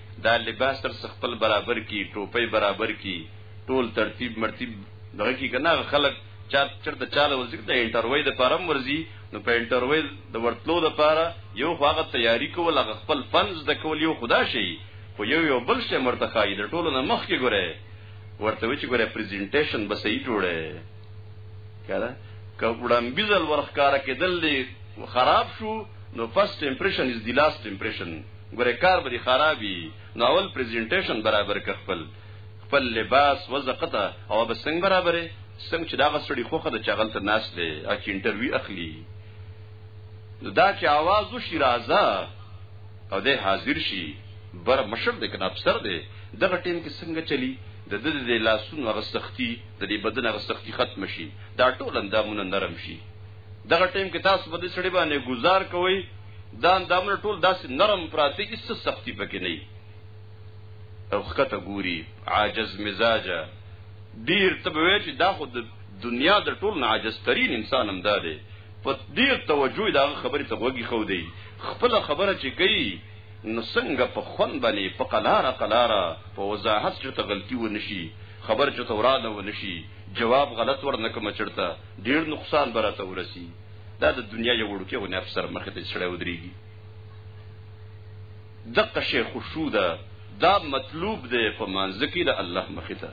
دا لباس تر څه خپل برابر کی ټوپۍ برابر کی ټول ترتیب مرتیب دغه کی کنه خلک چا چرته چاله ورځي د انټروي د پرم ورځي نو په انټروي د ورتلو د پاره یو خواغه تیاری کول هغه خپل فنز د کول یو خدا شي خو یو یو بل شي مرتخای د ټولو نه مخ کې ګوره ورته وچ ګوره پریزنټیشن به صحیح جوړه کړه که وړم بزل ورخکاره کېدل خراب شو نو فرست امپریشن از دی لاست امپریشن ګوره کار به دي خراب وي نو اول پریزنټیشن برابر که خپل خپل لباس وزقته او به څنګه برابرې څنګه چې دا غسړي خوخه د چغل ته ناس دی او چې انټرویو اخلي نو دا چې आवाज وشي راځه او د حاضر شي بر مشر د کنا افسر دی دغه ټیم کې څنګه چلی د د د لاسونو هغه سختی د دې بدن هغه سختی ختم شي دا ټول اندامونه نرم شي دغه ټیم کې تاسو په دې سړي باندې گزار کوئ دا اندامونه ټول داسې نرم پراته هیڅ سختی پکې نه او خکته ګوري عاجز مزاجه ډیر ته به چې دا خو د دنیا د ټول نه عاجز ترین انسان هم دا دی په ډیر توجه دا خبره ته وګي خو دی خپل خبره چې کوي نو څنګه په خون باندې په قلاره قلاره په وضاحت چې ته غلطي و نشي خبر چې ته وراله و نشي جواب غلط ورنکم چړته ډیر نقصان برته ورسی دا د دنیا یو وړوکی غو نه افسر مخ ته چړې ودرېږي دغه شی خشوع ده دا مطلوب دی په منځ کې د الله مخ ته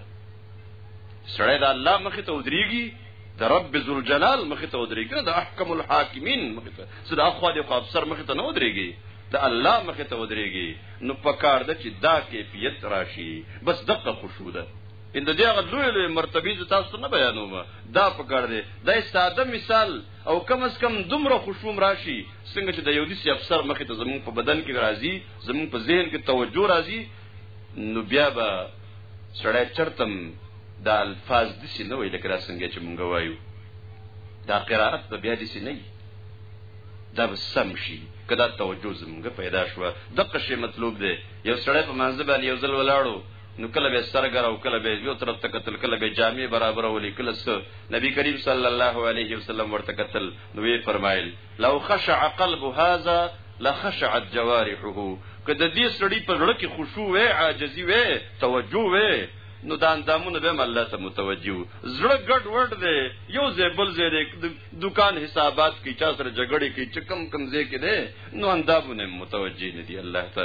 سړی د الله مخ ته ودرېږي د رب ذل جلال مخ ته ودرېږي د احکم الحاکمین مخ ته صدا خو د افسر مخ ته نه ودرېږي د الله مخ ته ودرېږي نو پکار ده چې دا کیفیت راشي بس دغه خشوع ده ان د دې هغه لوی لوی مرتبه ز تاسو نه بیانوم دا په کار دی دا ساده مثال او کم از کم دومره خوشوم راشي څنګه چې د یو دیسي افسر مخې ته زمون په بدن کې راځي زمون په ذهن کې توجه راځي نو بیا به سړی چرتم دا الفاظ دیسي نه وي لکه را څنګه چې مونږ وایو دا قرائت به بیا دیسي نه وي دا به سم شي کدا توجه زمونږ پیدا شو دغه شی مطلوب دی یو سړی په منځ باندې یو ځل ولاړو نو کله به سرګر او کله به یو طرف ته قتل کله به جامع برابر او لیکل س نبی کریم صلی الله علیه وسلم ورته قتل نو وی فرمایل لو خشع قلب هذا لخشعت جوارحه کله دې سړی په لړ کې خشوع وې عاجزي وې توجه وې نو دا اندامونه به الله ته متوجه زړه ګډ وډ دی یو ځای بل ځای دی دکان حسابات کی چا سره جګړه کی چکم کم ځای کې دی نو اندامونه متوجه نه دی الله ته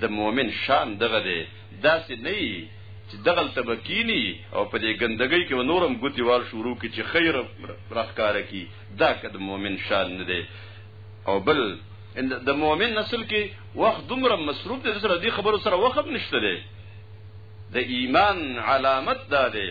د مؤمن شان دغه دی، داسې نه یي چې دغلته به کیني او په دې ګندګۍ کې به نور هم ګوتې وهل شروع کړي چې ښه یې راښکاره کړي، دا که د مؤمن شان نه دی او بل د مؤمن نسل کې وخت دومره مصروف دی، سره دې خبرو سره وخت هم نشته دی، د ایمان علامت دا دی.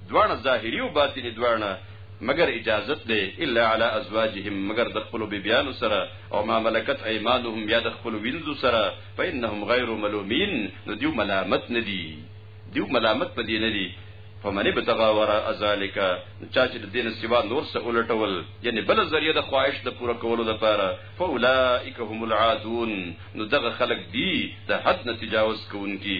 دواړه ظاهري او باطني دواړه مګر اجازت دی الا علی ازواجهم مګر د خپل بیبیانو سره او ما ملکت ایمانهم یا د خپل وینځو سره فإنهم غیر ملومین نو دیو ملامت ندی دیو ملامت پدې ندی فمن ابتغى وراء ذلك چا چې د دین سوا نور څه ولټول یعنی بل ذریعہ د خواهش د پوره کولو لپاره فاولائک هم العادون نو دغه خلق دی د حد نه تجاوز کوونکی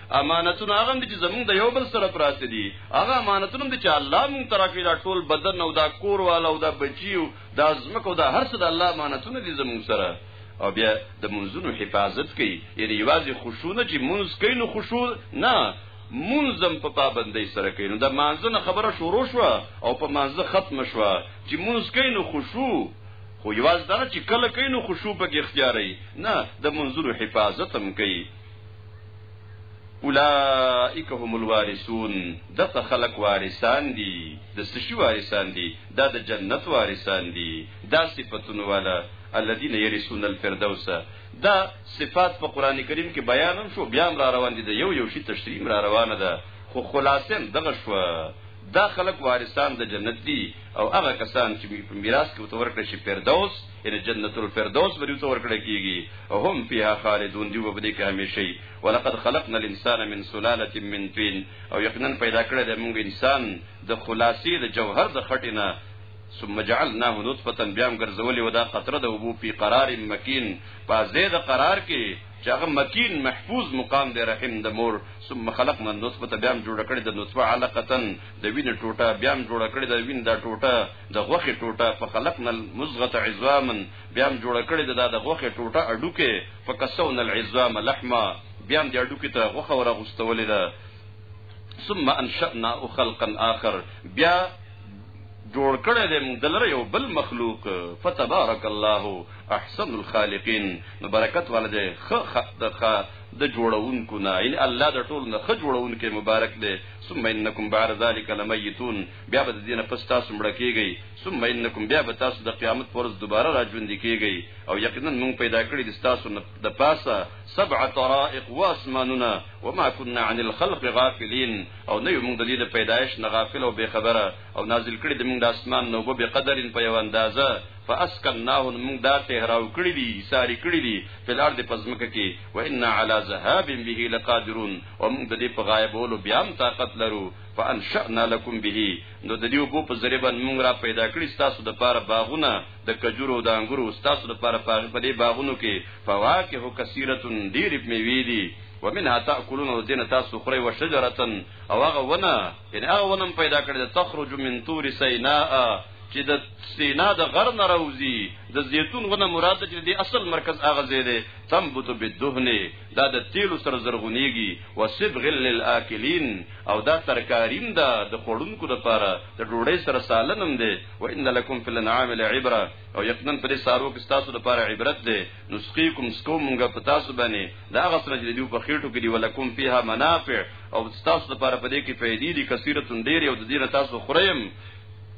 امانتونه هغه دي چې زمونږ د یو بل سره پراته دي هغه امانتونه دي چې الله مونږ ته راکړي دا ټول بدن او دا کور والا او دا بچي او دا زمکه او دا هر څه د الله امانتونه دي زمونږ سره او بیا د منځونو حفاظت کوي یعنی یوازې خشوع نه چې منځ کوي نو خشوع نه منظم په پابندۍ سره کوي نو د مانځنه خبره شروع شو او په مانځه ختم شو چې منځ کوي نو خشوع خو یوازې دا چې کله کوي نو خشوع په اختیاري نه د منځونو حفاظت هم کوي اولائک هم الوارثون دغه خلق وارثان دي د سشي وارثان دي دا د جنت وارثان دي دا صفاتونه والا الذين يرثون الفردوس دا صفات په قران کریم کې بیان هم شو بیا را روان دي د یو یو شی تشریح را روانه ده خو خلاصم دغه شو دا خلق وارثان د جنت دي او هغه کسان چې په میراث کې وتورکړي شي فردوس یعنی جنت الفردوس به دوی ته ورکړی کیږي او هم فيها خالدون دوی به په دې کې همیشه وي ولقد خلقنا الانسان من سلاله من طين او یقینا پیدا کړی دی موږ انسان د خلاصې د جوهر د خټې نه ثم جعلناه نطفه بیا هم ګرځولې و دا قطره د اوبو په قرار مکین په زید قرار کې چې هغه مکین محفوظ مقام دی رحم د مور ثم خلقنا النطفه بیا هم جوړ کړی د نطفه علقه د وینې ټوټه بیا هم جوړ کړی د وینې دا ټوټه د غوښې ټوټه فخلقنا المزغه عظاما بیا هم جوړه کړې ده دا د غوښې ټوټه اډوکې فکسونا العظام لحما بیا هم د اډوکې ته غوښه ورغوستولې ده ثم انشأنا خلقا آخر بیا جوړ کړی دی موږ دلره یو بل مخلوق فتبارک الله احسن الخالقین نو برکت ولده خ دغه د جوړونکو نه یعنی الله د ټول نه خ جوړونکو مبارک دی ثم انکم بعد ذلک لمیتون بیا به د دینه پس تاسو مړ کیږئ ثم انکم بیا به تاسو د قیامت پر ورځ دوباره راژوند کیږئ او یقینا موږ پیدا کړی د تاسو د پاسه سبع طرائق واسماننا وما كنا عن الخلق غافلين او نه موږ د دې د پیدایش نه غافل او بے خبره او نازل کړی د موږ د اسمان نو به قدر په یو اندازه فاسکناه موږ دا ټهراو کړی دي ساری کړی دي په لار د پزمکه کې و ان علی ذهاب به لقادرون او موږ د دې په غایبولو بیا هم طاقت لرو فانشأنا لكم به نو د دې وبو په ذریعہ باندې موږ را پیدا کړی تاسو د پاره باغونه د کجورو د انګورو تاسو د پاره پاغه په دې باغونو کې فواکه کثیره ډیر میوې دي ومنها تاكلون ودين تاسو خوري وشجره او هغه ونه ان هغه ونه پیدا کړی تخرج من طور سینا چې د سینا د غر نه راوځي د زیتون غونه مراد چې د اصل مرکز اغه زیره تنبت بالدهن دا د تیلو سره زرغونیږي وصبغ للاکلین او دا ترکاریم ده د خوړونکو لپاره د ډوډۍ سره سالنم ده و ان لکم فی الانعام لعبره او یقینا په دې سارو کې تاسو لپاره عبرت ده نسقیکم سکو مونږ په تاسو باندې دا غسر چې دیو په خېټو کې دی ولکم فیها منافع او تاسو لپاره په دې کې فائدې دي کثیره ډېری او د دې تاسو خوریم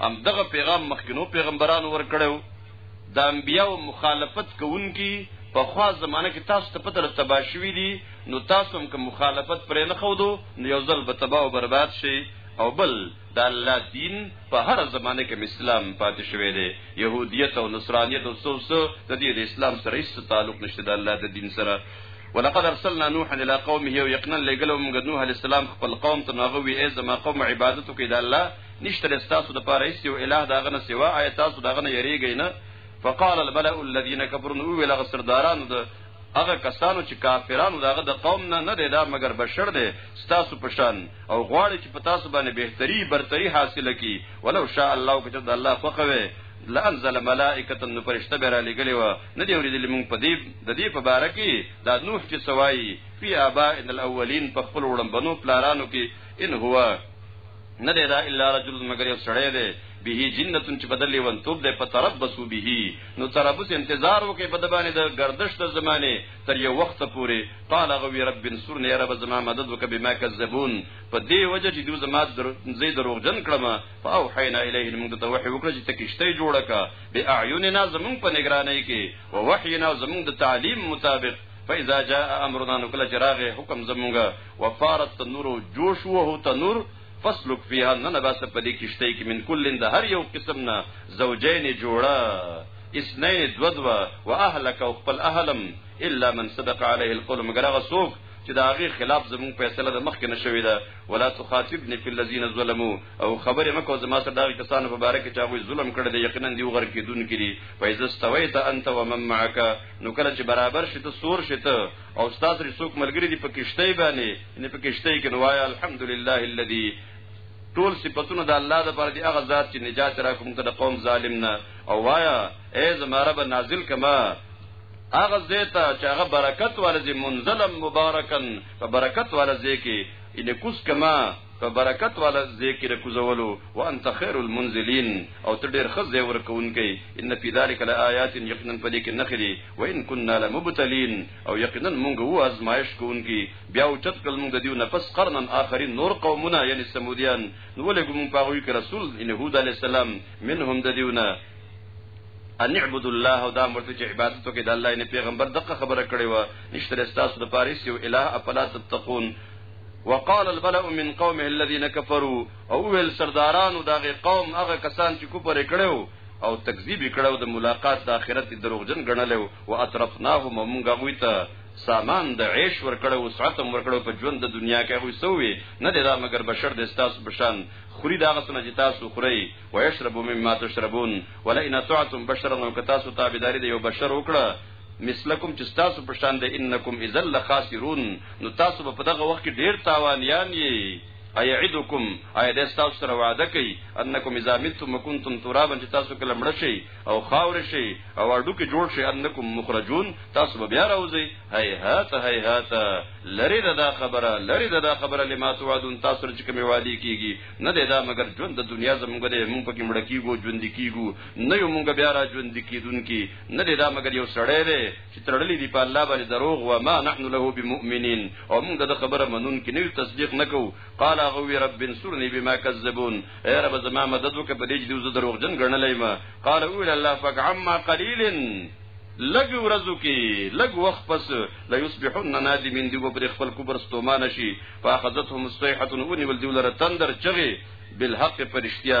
هم دغه پیغام مخکینو پیغمبرانو ورکړو د انبیاو مخالفت کوونکی په خوا زمانه کې تاسو ته پتر تبا شوی دي نو تاسو هم که مخالفت پرې نه خودو نو یو ځل به تبا او برباد شي او بل د الله دین په هر زمانه کې اسلام پاتې شوی دی يهودیت او نصرانیت او څو څو د دې د اسلام سره هیڅ تعلق نشته د الله د دین سره ولقد ارسلنا نوحا الى قومه ويقنا لګلو موږ نوح عليه السلام خپل قوم ته نغوي ای زما قوم عبادت کوي د الله نشته لري ستاسو د پاره هیڅ یو اله د هغه نه سوا آیا تاسو د هغه نه یریږئ نه فقال الملأ الذين كفروا نو ویل هغه سردارانو د هغه کسانو چې کافرانو د هغه د قوم نه نه دی دا مګر بشر دی ستاسو په شان او غواړي چې په تاسو باندې بهتري برتري حاصله کړي ولو شاء الله که د الله خوښه وي لانزل ملائکه نو فرشته به را لګلی و نه دی ورېدلی مونږ په دې د دې په باره کې دا نوح چې سوای فی آباء الاولین په خپل وړم بنو پلارانو کې ان هو نه دی دا الا رجل مگر یو سړی دی به جنتون چې بدل لیون توب دی په تربسو به نو تربس انتظار وکي په دبانې د گردش د زمانه تر یو وخت پورې قال غوی رب انصرنی رب زما مدد وک بما کذبون په دې وجه چې دوی زما در زی دروغ جن کړم فاو حینا الیه موږ ته وحی وکړه چې تکشته جوړه کا به اعیننا زمون په نگرانی کې او وحینا زمون د تعلیم مطابق فاذا جاء امرنا نکله چراغ حکم زمونږه وفارت تنور او جوش وه تنور فسلک فيها نن باسه په دې کشته کې من کلن د هر یو قسم نه زوجین جوړه اسنین دو دو و اهلک او خپل اهلم الا من سبق عليه القول مگر هغه څوک چې دا غي خلاف زمون فیصله د مخ کې نشوي ده ولا تخاطبني في الذين ظلموا او خبره مکو زما سره دا کسانو په باره کې چې هغه ظلم کړی دی یقینا دی وغر کې دن کړي فایز استویت انت ومن معك نو کله چې برابر شته سور شته او استاد رسوک ملګری دی په کشته باندې نه په کشته کې نوایا الحمدلله الذي ټول صفاتونه د الله د پر دی هغه ذات چې نجات را کوم ته قوم ظالم نه او وایا اے زما رب نازل کما هغه زیتا چې هغه برکت ورزي منزلم مبارکن په برکت ورزي کې ان کوس کما په برکت والا ذکر کوزولو وانت خیر المنزلین او ته ډیر خز دی ورکونکي ان فی ذلک لآیات یقینا پدې کې نخري وان كنا لمبتلین او یقینا مونږ وو ازمایش کوونکي بیا او چت کل مونږ د دیو نفس قرنن آخرین نور قومونه یعنی سمودیان نو ولګو مونږ پاغوي کې رسول ان هود علی السلام منهم د دیونه ان اعبد الله او دا مرته چې عبادت وکړي د الله نه پیغمبر دغه خبره کړې و نشته رستا سود پاریس یو الہ افلا تتقون وقال البلأ من قومه الذين كفروا او ویل سردارانو دغه قوم هغه کسان چې کوپر کړو او تکذیب کړو د ملاقات د آخرت دروغجن غنل او اطرفناهم موږ غوي ته سامان د عیش ور کړو ساعت ور کړو په ژوند د دنیا کې غوي سوې نه دی دا مگر بشر د استاس بشان خوري دا غسنه چې تاسو خوري او یشربو مما تشربون ولئن طعتم بشرا وکتاسو تابعداري د یو بشر وکړه مثلکم چې تاسو په شان د انکم اذا لخاسرون نو تاسو په دغه وخت کې ډیر تاوانیان یې ایعدکم ایا د تاسو سره وعده کوي انکم اذا متم وکنتم ترابا چې تاسو کله مړ شي او خاور شي او اډو کې جوړ شي انکم مخرجون تاسو به بیا راوځي هي هات هي هات لری دا خبره لری دا خبره لما توعدون تاسو چې کوم وادي کیږي نه دا مگر ژوند د دنیا زمونږ د مونږ پکې مړ کیږو ژوند کیږو نه یو مونږ بیا را ژوند کیدون کی نه دی دا مګر یو سړی دی چې تړلی دی په الله باندې دروغ و ما نحن له بمؤمنین او موږ د خبره منون کې نه تصدیق نکو قال غوی رب انصرنی بما کذبون اے رب زما مدد وکړه په دې چې دوی دروغ جن ګڼلې ما قال اول الله فقعما قليل لګ ورځو کې لګ وخت پس لا یصبحون نادمین دی وبر خپل کوبر ستومان شي فاخذتهم الصيحه ونی ول دی ولر تندر چغي بالحق پرشتیا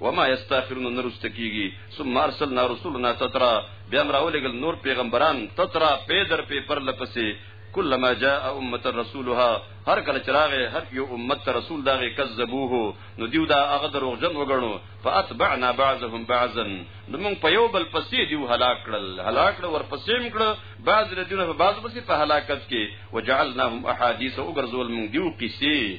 وما یستاخرون نه رسته کیږي ثم ارسلنا رسولنا تترا بیا هم راولېږل نور پیغمبران تترا پې در پې پر لپسې کلما جاء امه رسولها هر کله چراغه هر یو امت ته رسول داغه کذبوه نو دیو دا هغه دروغجن وګڼو فاتبعنا بعضهم بعضا نو موږ په یو بل پسې دیو هلاک کړل هلاک کړ ورپسې موږ کړ بعض ردیونه په بعض پسې په هلاکت کې وجعلناهم احاديث وګرځول موږ دیو قصې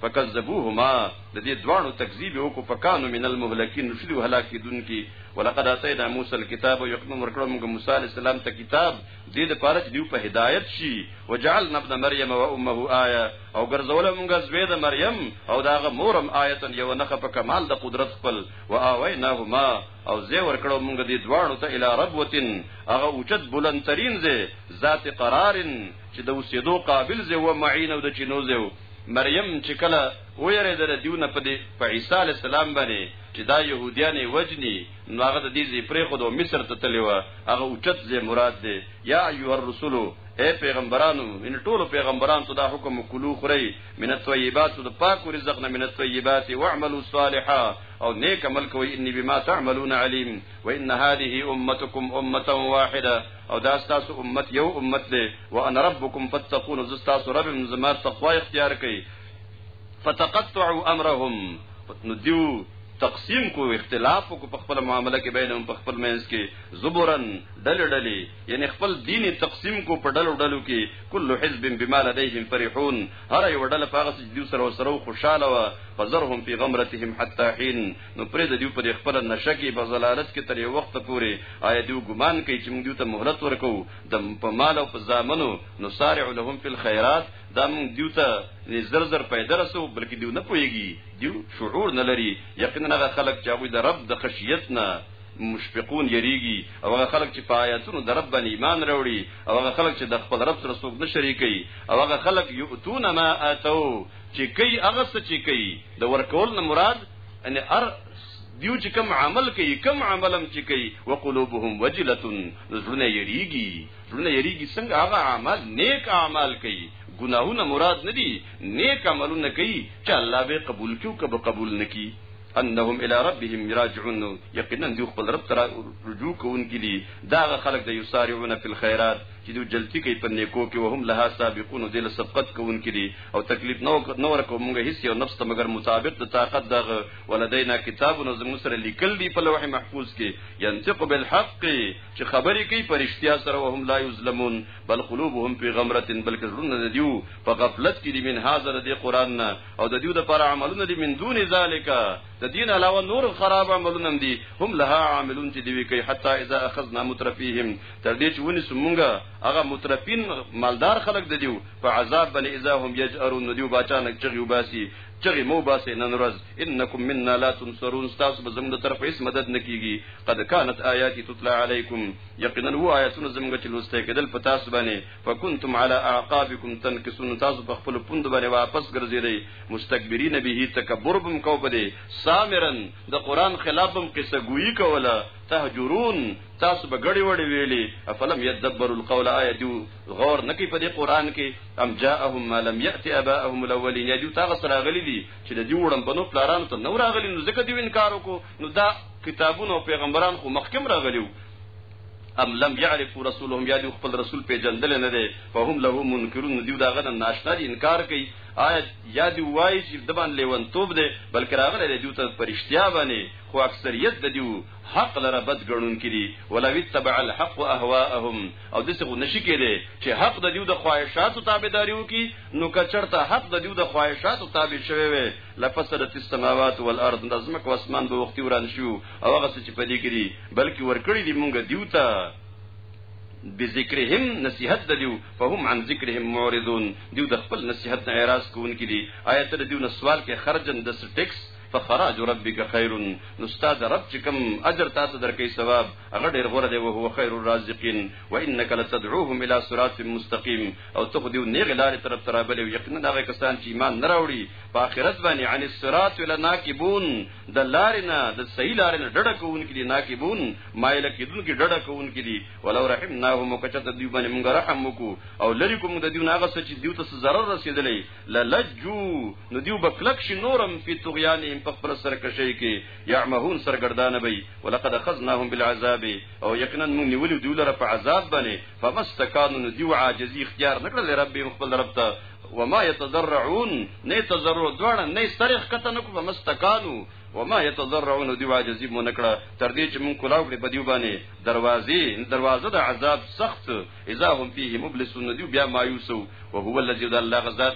فکذبوهما د دې دواړو تکذیب وکړو فکانو من المهلکین شدو هلاکی دن کی ولقد اتینا موسی الكتاب یقنم ورکړو موږ موسی علی السلام ته کتاب دې د پاره چې دیو په هدایت شي وجعلنا ابن مریم و امه آیه او ګرځول موږ زوی د مریم او داغه مورم آیتن یو نخه په کمال د قدرت خپل و اویناهما او زه ورکړو موږ دې دواړو ته الی ربوتن هغه اوچت بلندترین زه ذات قرارن چې د اوسېدو قابل زه و معین او د چینو زه مریم چې کله ویریدله دیو نه په دې په عیسی علی السلام باندې چې دا يهوديان وجني نو هغه د دې زی پرې خو د مصر ته تللی و هغه اوچت زی مراد دی یا ایو الرسول اے پیغمبرانو ان ټول پیغمبران ته دا حکم کلو خوري من الطيبات د پاک رزق نه من الطيبات واعملوا صالحا او نیک عمل کوي اني بما تعملون عليم وان هذه امتكم امه واحده او دا ستاسو امت یو امت دی وانا ربکم فتقون زه ستاسو رب یم زما تقوا اختیار کړئ فتقطعوا امرهم نو دیو تقسیم کو اختلاف کو په خپل معاملې کې بینهم په خپل مینس کې زبرن ډل ډلې یعنی خپل دین تقسیم کو په ډلو ډلو کې کل حزب بما لديهم فرحون هر یو ډله په هغه چې دیو سره سره خوشاله و فزرهم فی غمرتهم حتا حين نو پرې د دیو په دې خپل نشه کې په زلالت کې تر یو وخت پورې آیا دیو ګمان کوي چې موږ دیو ته مهلت ورکو د په مال او په ځامنو نو سارع لهم فی الخيرات دا موږ دیو ته زر زر پیدا رسو بلکې دیو نه پويږي دیو شعور نه لري یقینا هغه خلک چې هغه د رب د خشیت نه مشفقون یریږي او هغه خلک چې په آیاتونو د رب باندې ایمان راوړي او هغه خلک چې د خپل رب سره څوک نه شریکي او هغه خلک یؤتون ما اتو چې کوي هغه څه چې کوي د ورکول نه مراد ان ار دیو چې کم عمل کوي کم عملم چې کوي وقلوبهم وجله زړونه یریږي زړونه یریږي څنګه هغه عمل نیک اعمال کوي ګناهونه مراد نه دي نیک عملونه کوي چې الله به قبول کړي او کبه قبول نکړي انهم الى ربهم راجعون یقینا دوی خپل رب تر رجوع کوونکي دي دا خلک د یسارعون فی الخيرات چې دوی جلتی کوي په نیکو کې وهم لها سابقون دل سبقت کوونکي دي او تکلیف نو نو ورکو مونږه هیڅ یو نفس ته مگر مطابق د طاقت دغه ولدینا کتابونو زموږ سره لیکل دی په لوح محفوظ کې ينطق بالحق چې خبرې کوي پرشتیا سره وهم لا یظلمون بل قلوبهم فی غمرة بلکې زړونه دیو په غفلت کې دی من هاذا د قران نه او د دیو د پر عملونه دی من دون ذالک د دین علاوه نور خراب عملونه دي هم لها عاملون چې دی کوي حتی اذا اخذنا مترفیهم تر دې چې ونی سمونګه هغه مترفین مالدار خلک دیو په عذاب باندې اذا هم یجئرون نو دیو باچانک چغي وباسي چغي مو باسي نن ورځ انکم منا لا تنصرون تاسو به زموږ طرف هیڅ مدد نکیږي قد كانت آیاتی تطلع علیکم یقینا هو آیاتونه زموږ چې لوسته کېدل په تاسو باندې فکنتم علی اعقابکم تنکسون تاسو په خپل پوند باندې واپس ګرځیدئ مستكبرین به تکبر بم کو بده سامرن د قران خلاف بم قصه گویی کوله تهجرون تاسو به غړي وړي ویلي افلم يدبر القول آیه غور نکی په دې قران کې ام جاءهم ما لم يات اباهم الاولين یدو تاغه سره غلي دي چې د دې وړم بنو پلارانو ته نو راغلي نو ځکه دی انکار وکړو نو دا کتابونه او پیغمبران خو مخکم راغلیو ام لم يعرفوا رسولهم یا دی خپل رسول پیجندل نه دی فهم له منکرون دی دا غن ناشنا دی انکار کوي آیا یا دی وای چې د باندې لیون توپ دی بلکې راغله دی ته پرشتیا باندې خو اکثریت د دیو حق لره بد ګڼون کړي ولوی تبع الحق اهواهم او دسه خو نشي کېده چې حق د دیو د خواهشاتو تابعداري وکي نو کچرته حق د دیو د خواهشاتو تابع شوی وي لفسدت السماوات والارض نظمک واسمان به وختي وران شو او هغه څه چې پدې کړي بلکې ورکړي دی مونږ دیو ته بذکرهم نصیحت د دیو فهم عن ذکرهم معرضون دیو د خپل نصیحت نه اعتراض کوونکې دي آیت د دیو نسوال کې خرجن د سټکس فخراج ربک خیر نو استاد رب چې کوم اجر تاسو درکې ثواب هغه ډیر غوره دی او هو خیر الرازقین وانک لتدعوهم الى صراط مستقیم او ته خو دیو نه غلار طرف ترابل او یقینا هغه کسان چې ایمان نه راوړي په آخرت باندې عن الصراط ولا ناکبون د لارنا د صحیح لارنا ډډه کوونکې دي ناکبون مایل کیدونکې ډډه کوونکې دي ولو رحمناهم وکچت دیو باندې موږ رحم وکړو او لری کوم د دیو ناغه چې دیو ته ضرر رسیدلې للجو نو دیو بکلک شي نورم په طغیان په خپل سرکشي کې يعمهون سرګردانه بي ولقد اخذناهم بالعذاب او یقینا موږ نیولې دوی لره په عذاب باندې فمستکانو نو دیو عاجزي اختیار نکړه لرب خپل رب ته وما يتضرعون نه تضرع دواړه نه سترخ کته نو فمستکانو وما يتضرعون دی واجزي مون کړه تر دې چې مون کولاو کړې په دیو باندې دروازې دروازه د عذاب سخت اذا هم فيه مبلسون دی بیا مایوسو او هو الذي ذا الله غزاد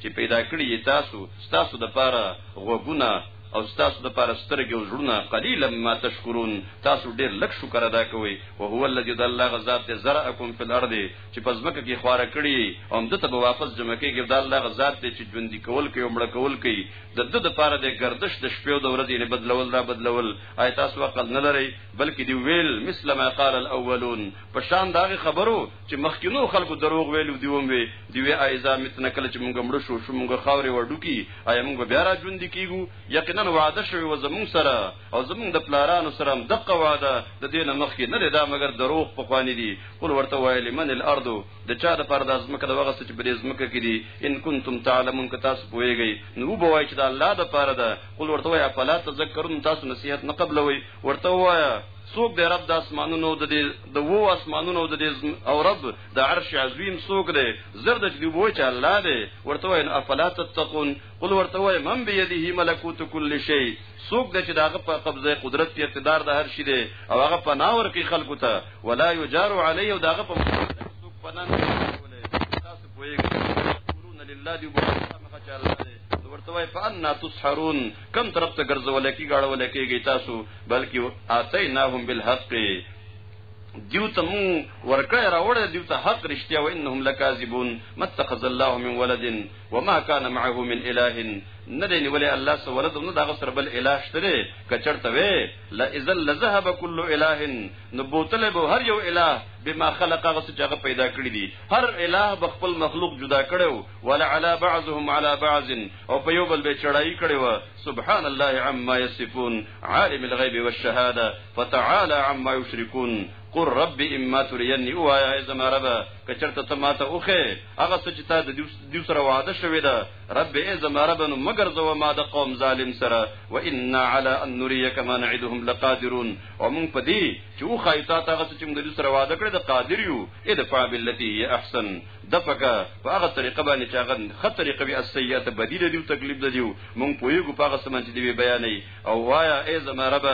چې پیدا کړی تاسو تاسو د پاره غوګونه او تاسو د پاره سترګې او زړونه قلیلا ما تشکرون تاسو ډیر لک شکر ادا کوئ او هو الذی ذل غزاد زرعکم فی الارض چې پس مکه کې خواره کړی او دته به واپس جمع کېږي د الله غزاد دې چې ژوند کول کوي عمر کول کوي د د د پاره د گردش د شپې او د ورځې نه بدلول را بدلول آی تاسو عقل نه لرئ بلکې دی ویل مثل ما قال الاولون په شان دا خبرو چې مخکینو خلکو دروغ ویلو دی وم وی دی وی ایزا متنه کله چې مونږ مړ شو شو مونږ خاورې وړو کی آیا مونږ بیا را ژوند کیږو یقینا وعده شوی و زمونږ سره او زمونږ د پلارانو سره هم دغه وعده د دې نه مخکې نه دا مګر دروغ په خوانی دي قل ورته وایل من الارض د چا د پر د ازمکه د وغه چې بریز مکه کې دي ان کنتم تعلمون که تاسو پوهیږئ نو به وای چې د الله د پاره ده قل ورته وای افلا تذکرون تاسو نصیحت نه قبلوي ورته وای څوک دی رب د اسمانونو د دې د وو اسمانونو د دې او رب د عرش عظیم څوک دی زر د جدي وو چې الله دی ورته وای افلا تتقون قل ورته وای من بيدیه ملکوت کل شی څوک دی چې داغه په قبضه قدرت کې اقتدار د هر شي دی او هغه په ناور کې خلکو ته ولا یجار علی او داغه په څوک پناه وایي قولون لله دی وبخښه چې الله دی ورته وای فانا تسحرون کم طرف ته ګرځول کی گاړول کیږي تاسو بلکې اتیناهم بالحق دیو ته مو ورکړی راوړی دیو ته حق رښتیا و انهم لکاذبون متخذ الله من ولد وما كان معه من اله نه دی نیولې الله سره ولد نو دغه سره بل اله شته کچرته وې لا اذا لذهب كل اله نو بوتله به هر یو اله بما خلق غس چې هغه پیدا کړی دي هر اله به خپل مخلوق جدا کړو ولعلى بعضهم على بعض او په یو بل به چړای کړو سبحان الله عما يصفون عالم الغيب والشهاده فتعالى عما يشركون قل رب اما تريني او آیا زما رب کچرته ته ماته اوخه هغه څه چې تا د دیو سره وعده شوې ده رب ای زما رب نو مگر زو ما د قوم ظالم سره و ان على ان نريك ما نعدهم لقادرون او مونږ پدی چې او خایتا ته هغه څه چې موږ د سره وعده کړې ده قادر یو ادفع بالتي هي احسن دفقه په هغه طریقه باندې چې هغه ښه طریقه وي السیئات بدیل دی او تکلیف دی مونږ پوهیږو په هغه سمن چې دی بیانې او وایا ای زما رب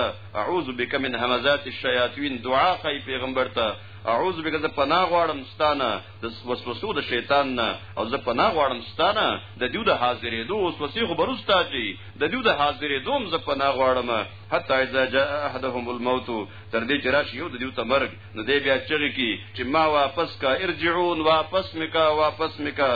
اعوذ بک من همزات الشیاطین دعا کوي پیغمبر ته اعوذ بک ز پناه غواړم ستانه د وسوسو د شیطان نه او ز پناه غواړم ستانه د دیو د حاضرې دو وسوسې خو برستا چی د دیو د حاضرې دوم ز پناه غواړم حتی اذا جاء احدهم الموت تر دې چې راشي یو د دیو ته مرګ نو دی بیا چغې کی چې ما واپس کا ارجعون واپس مکا واپس مکا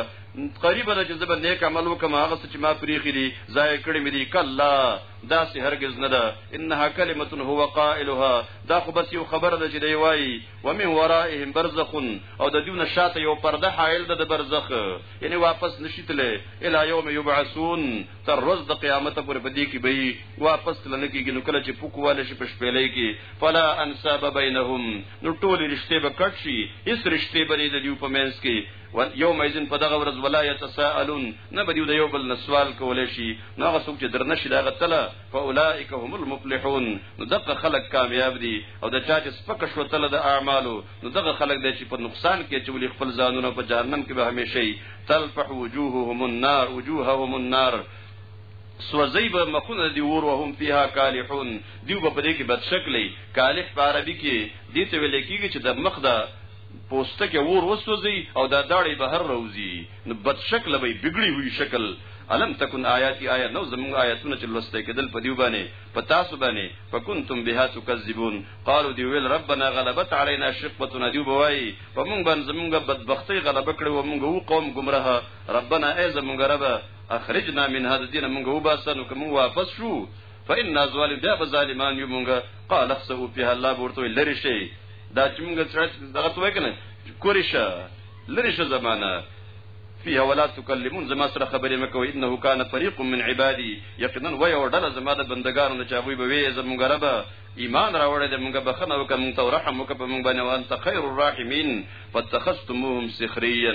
قریب ده چې زبر نیک عمل وکم هغه چې ما پریخي دي ځای کړی مې دي کلا دا سه هرگز نه ده انها کلمه هو قائلها دا خو بس یو خبره ده چې دی وایي ومن ورائهم برزخ او د دیونه شاته یو پرده حائل ده د برزخ یعنی واپس نشیتله الی یوم یبعثون تر روز د قیامت پورې په دې کې به واپس تلنه کېږي نو کله چې پوکواله شي په شپېلې کې فلا انساب بینهم نو ټول رشته به کټ شي هیڅ رشته به د دیو په منځ کې یوم ایزن په دغه ورځ ولا یتساءلون نه به دیو د یو بل نسوال کولای شي نو هغه څوک چې درنه شي دغه تله فاولائک هم المفلحون نو دغه خلک کامیاب دي او د چا چې سپک شو تله د اعمالو نو دغه خلک دی چې په نقصان کې اچولي خپل ځانونه په جهنم کې به همیشه وي تلفح وجوههم النار وجوههم النار سوځي به مخونه دی ور وهم فيها کالحون دیو به پرې کې بد شکلې کالح په عربي کې دې ته ویل کېږي چې د مخ د پوسټه کې ور وسوځي او دا داړې بهر روزي نو بد شکل به بګړي وي شکل الم تکن آیاتی آیا نو زموږ آیاتونه چې لوسته کېدل په دیو باندې په تاسو باندې فکنتم بها تکذبون قالو دی ویل ربنا غلبت علينا شقوتنا دی بوای په مونږ باندې زمونږ بدبختی غلبه کړې و مونږ وو قوم گمراه ربنا ای زمونږ رب اخرجنا من هذا الدين مونږ وباسه نو کوم واپس شو فإنا ظالم بیا ظالمان یو مونږ قال اخسو فيها الله ورته لری شي دا چې مونږ څه دغه توای کنه کوریشه لری شه زمانہ فيها ولا تكلمون زما سره خبرې مکوئ انه كان فريق من عبادي یقینا و یو ډله زما د بندګانو چې هغوی به وي زمونږ ربه ایمان راوړی دی مونږ بخنه وکړه مونږ ته رحم وکړه په مونږ باندې وانت خیر الراحمین فاتخذتموهم سخریا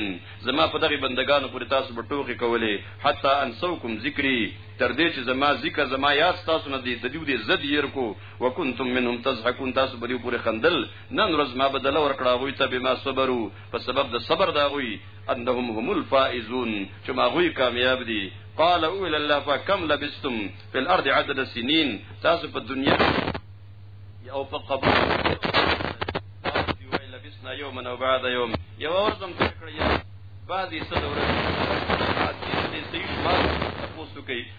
زما په دغه بندگانو پورې تاسو به ټوکې کولې حتی انسوکم ذکری تر دې چې زما ذکر زما یاد تاسو نه دی د دې دې زد ير کو وکنتم منهم تضحكون تاسو به دې پورې خندل نن ورځ ما بدل ورکړه وي ته به ما صبرو په سبب د صبر دا وي انهم هم الفائزون چې ماغوی کامیاب دي قال اول الله فكم لبستم في الارض عدد سنين تاسو په دنیا او په قبر لبسنا يوما او بعد يوم یو ورځم تر کړی بعضی څه دورې دې دې شمار تاسو کوي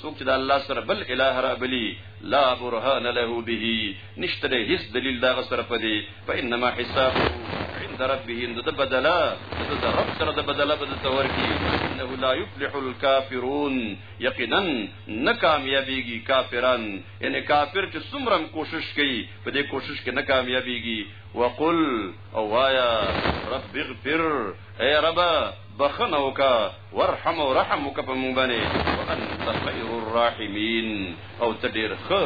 څوک چې د الله سره بل اله را بلی لا برهان له به نشته له هیڅ دلیل دا سره پدې فإنما حسابه عند ربه ان د بدلا د رب سره د بدلا بد تور کی انه لا يفلح الكافرون یقینا ناکامیابیږي کافران ان کافر چې څومره کوشش کوي په دې کوشش کې ناکامیابیږي وقل او وایا رب اغفر اے رب بخنوکا ورحم او رحم وکړه په مونږ باندې وانت خیر الراحمین او ته ډیر ښه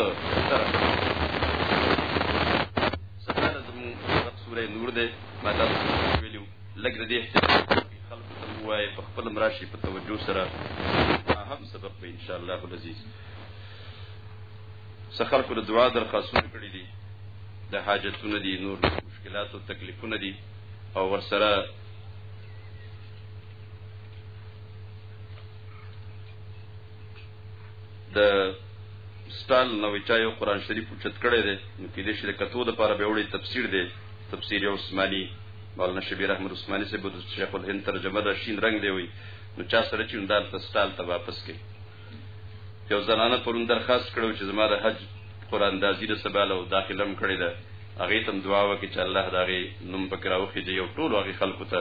سره زموږ سوره نور ده ما تاسو ویلو لږ د دې خلق ته وای په خپل مراشي په توجه سره اهم سبق به ان شاء الله العزیز سخر کو د دعا درخواستونه کړې دي د حاجتونو دي نور مشکلات او تکلیفونه دي او ورسره د سټال نوې چا یو قران شریف چت کړی دی نو کې د شرکتو د لپاره به وړي تفسیر دی تفسیر عثماني مولانا شبیر احمد عثماني سے بود شیخ الهند ترجمه دا شین رنگ دی وي نو چا سره چې اندال ته سټال ته واپس کې یو زنانه پرون درخواست کړو چې زما د حج قران دازي د سباله او داخلم کړی ده هغه تم دعا وکړي چې الله دا غي نوم پکراوخي دی یو ټول هغه خلکو ته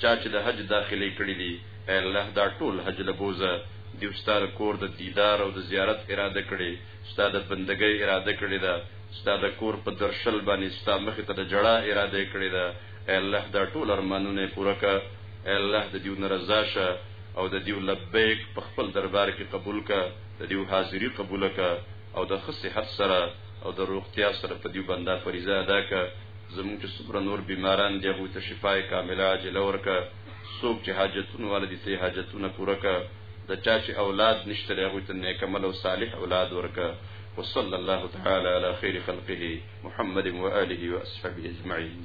چا چې د حج داخلې کړې دي اې الله دا ټول حج له بوزه دیو ستا د کور د دیدار او د زیارت اراده کړې ستا د بندګۍ اراده کړې ده ستا د کور په درشل باندې ستا مخې ته د جړا اراده کړې ده اے الله دا ټول ارمانونه پوره کړه اے الله د دیو نرضا شه او د دیو لبیک په خپل دربار کې قبول کړه د دیو حاضری قبول کړه او د ښه صحت سره او د روغتیا سره په دې بنده فریضه ادا کړه زموږ چې څومره نور بیماران دي هغوی ته شفای کامله عاجله ورکړه څوک چې حاجتونه والا دي ته یې حاجتونه پوره کړه د چا چې اولاد نشته دی هغوی ته نیکمل او صالح اولاد ورکړه وصلى الله تعالى على خير خلقه محمد وآله وأصحابه أجمعين